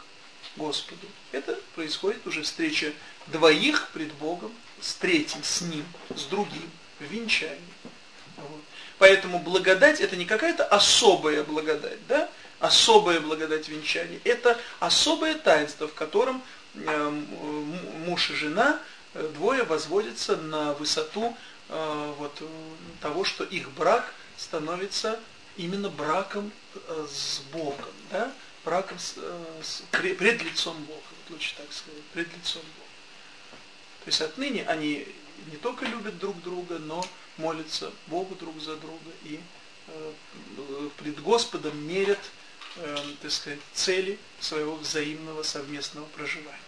S1: Господу. Это происходит уже встреча двоих пред Богом, с третьим, с ним, с другим, в венчании. Вот. Поэтому благодать это не какая-то особая благодать, да? Особая благодать венчания. Это особое таинство, в котором э, муж и жена э, двое возводятся на высоту э, вот, того, что их брак становится именно браком э, с Богом, да? браком с, э, с, пред лицом Бога, вот лучше так сказать, пред лицом Бога. То есть отныне они не только любят друг друга, но молятся Богу друг за друга и э, пред Господом мерят, э, так сказать, цели своего взаимного совместного проживания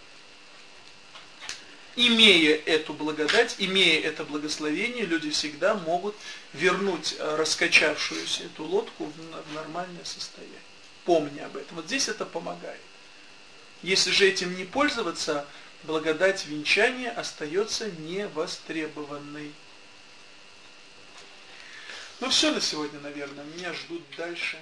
S1: имея эту благодать, имея это благословение, люди всегда могут вернуть э, раскачавшуюся эту лодку в нормальное состояние. Помни об этом. Вот здесь это помогает. Если же этим не пользоваться, благодать венчания остается невостребованной. Ну все на сегодня, наверное. Меня ждут дальше.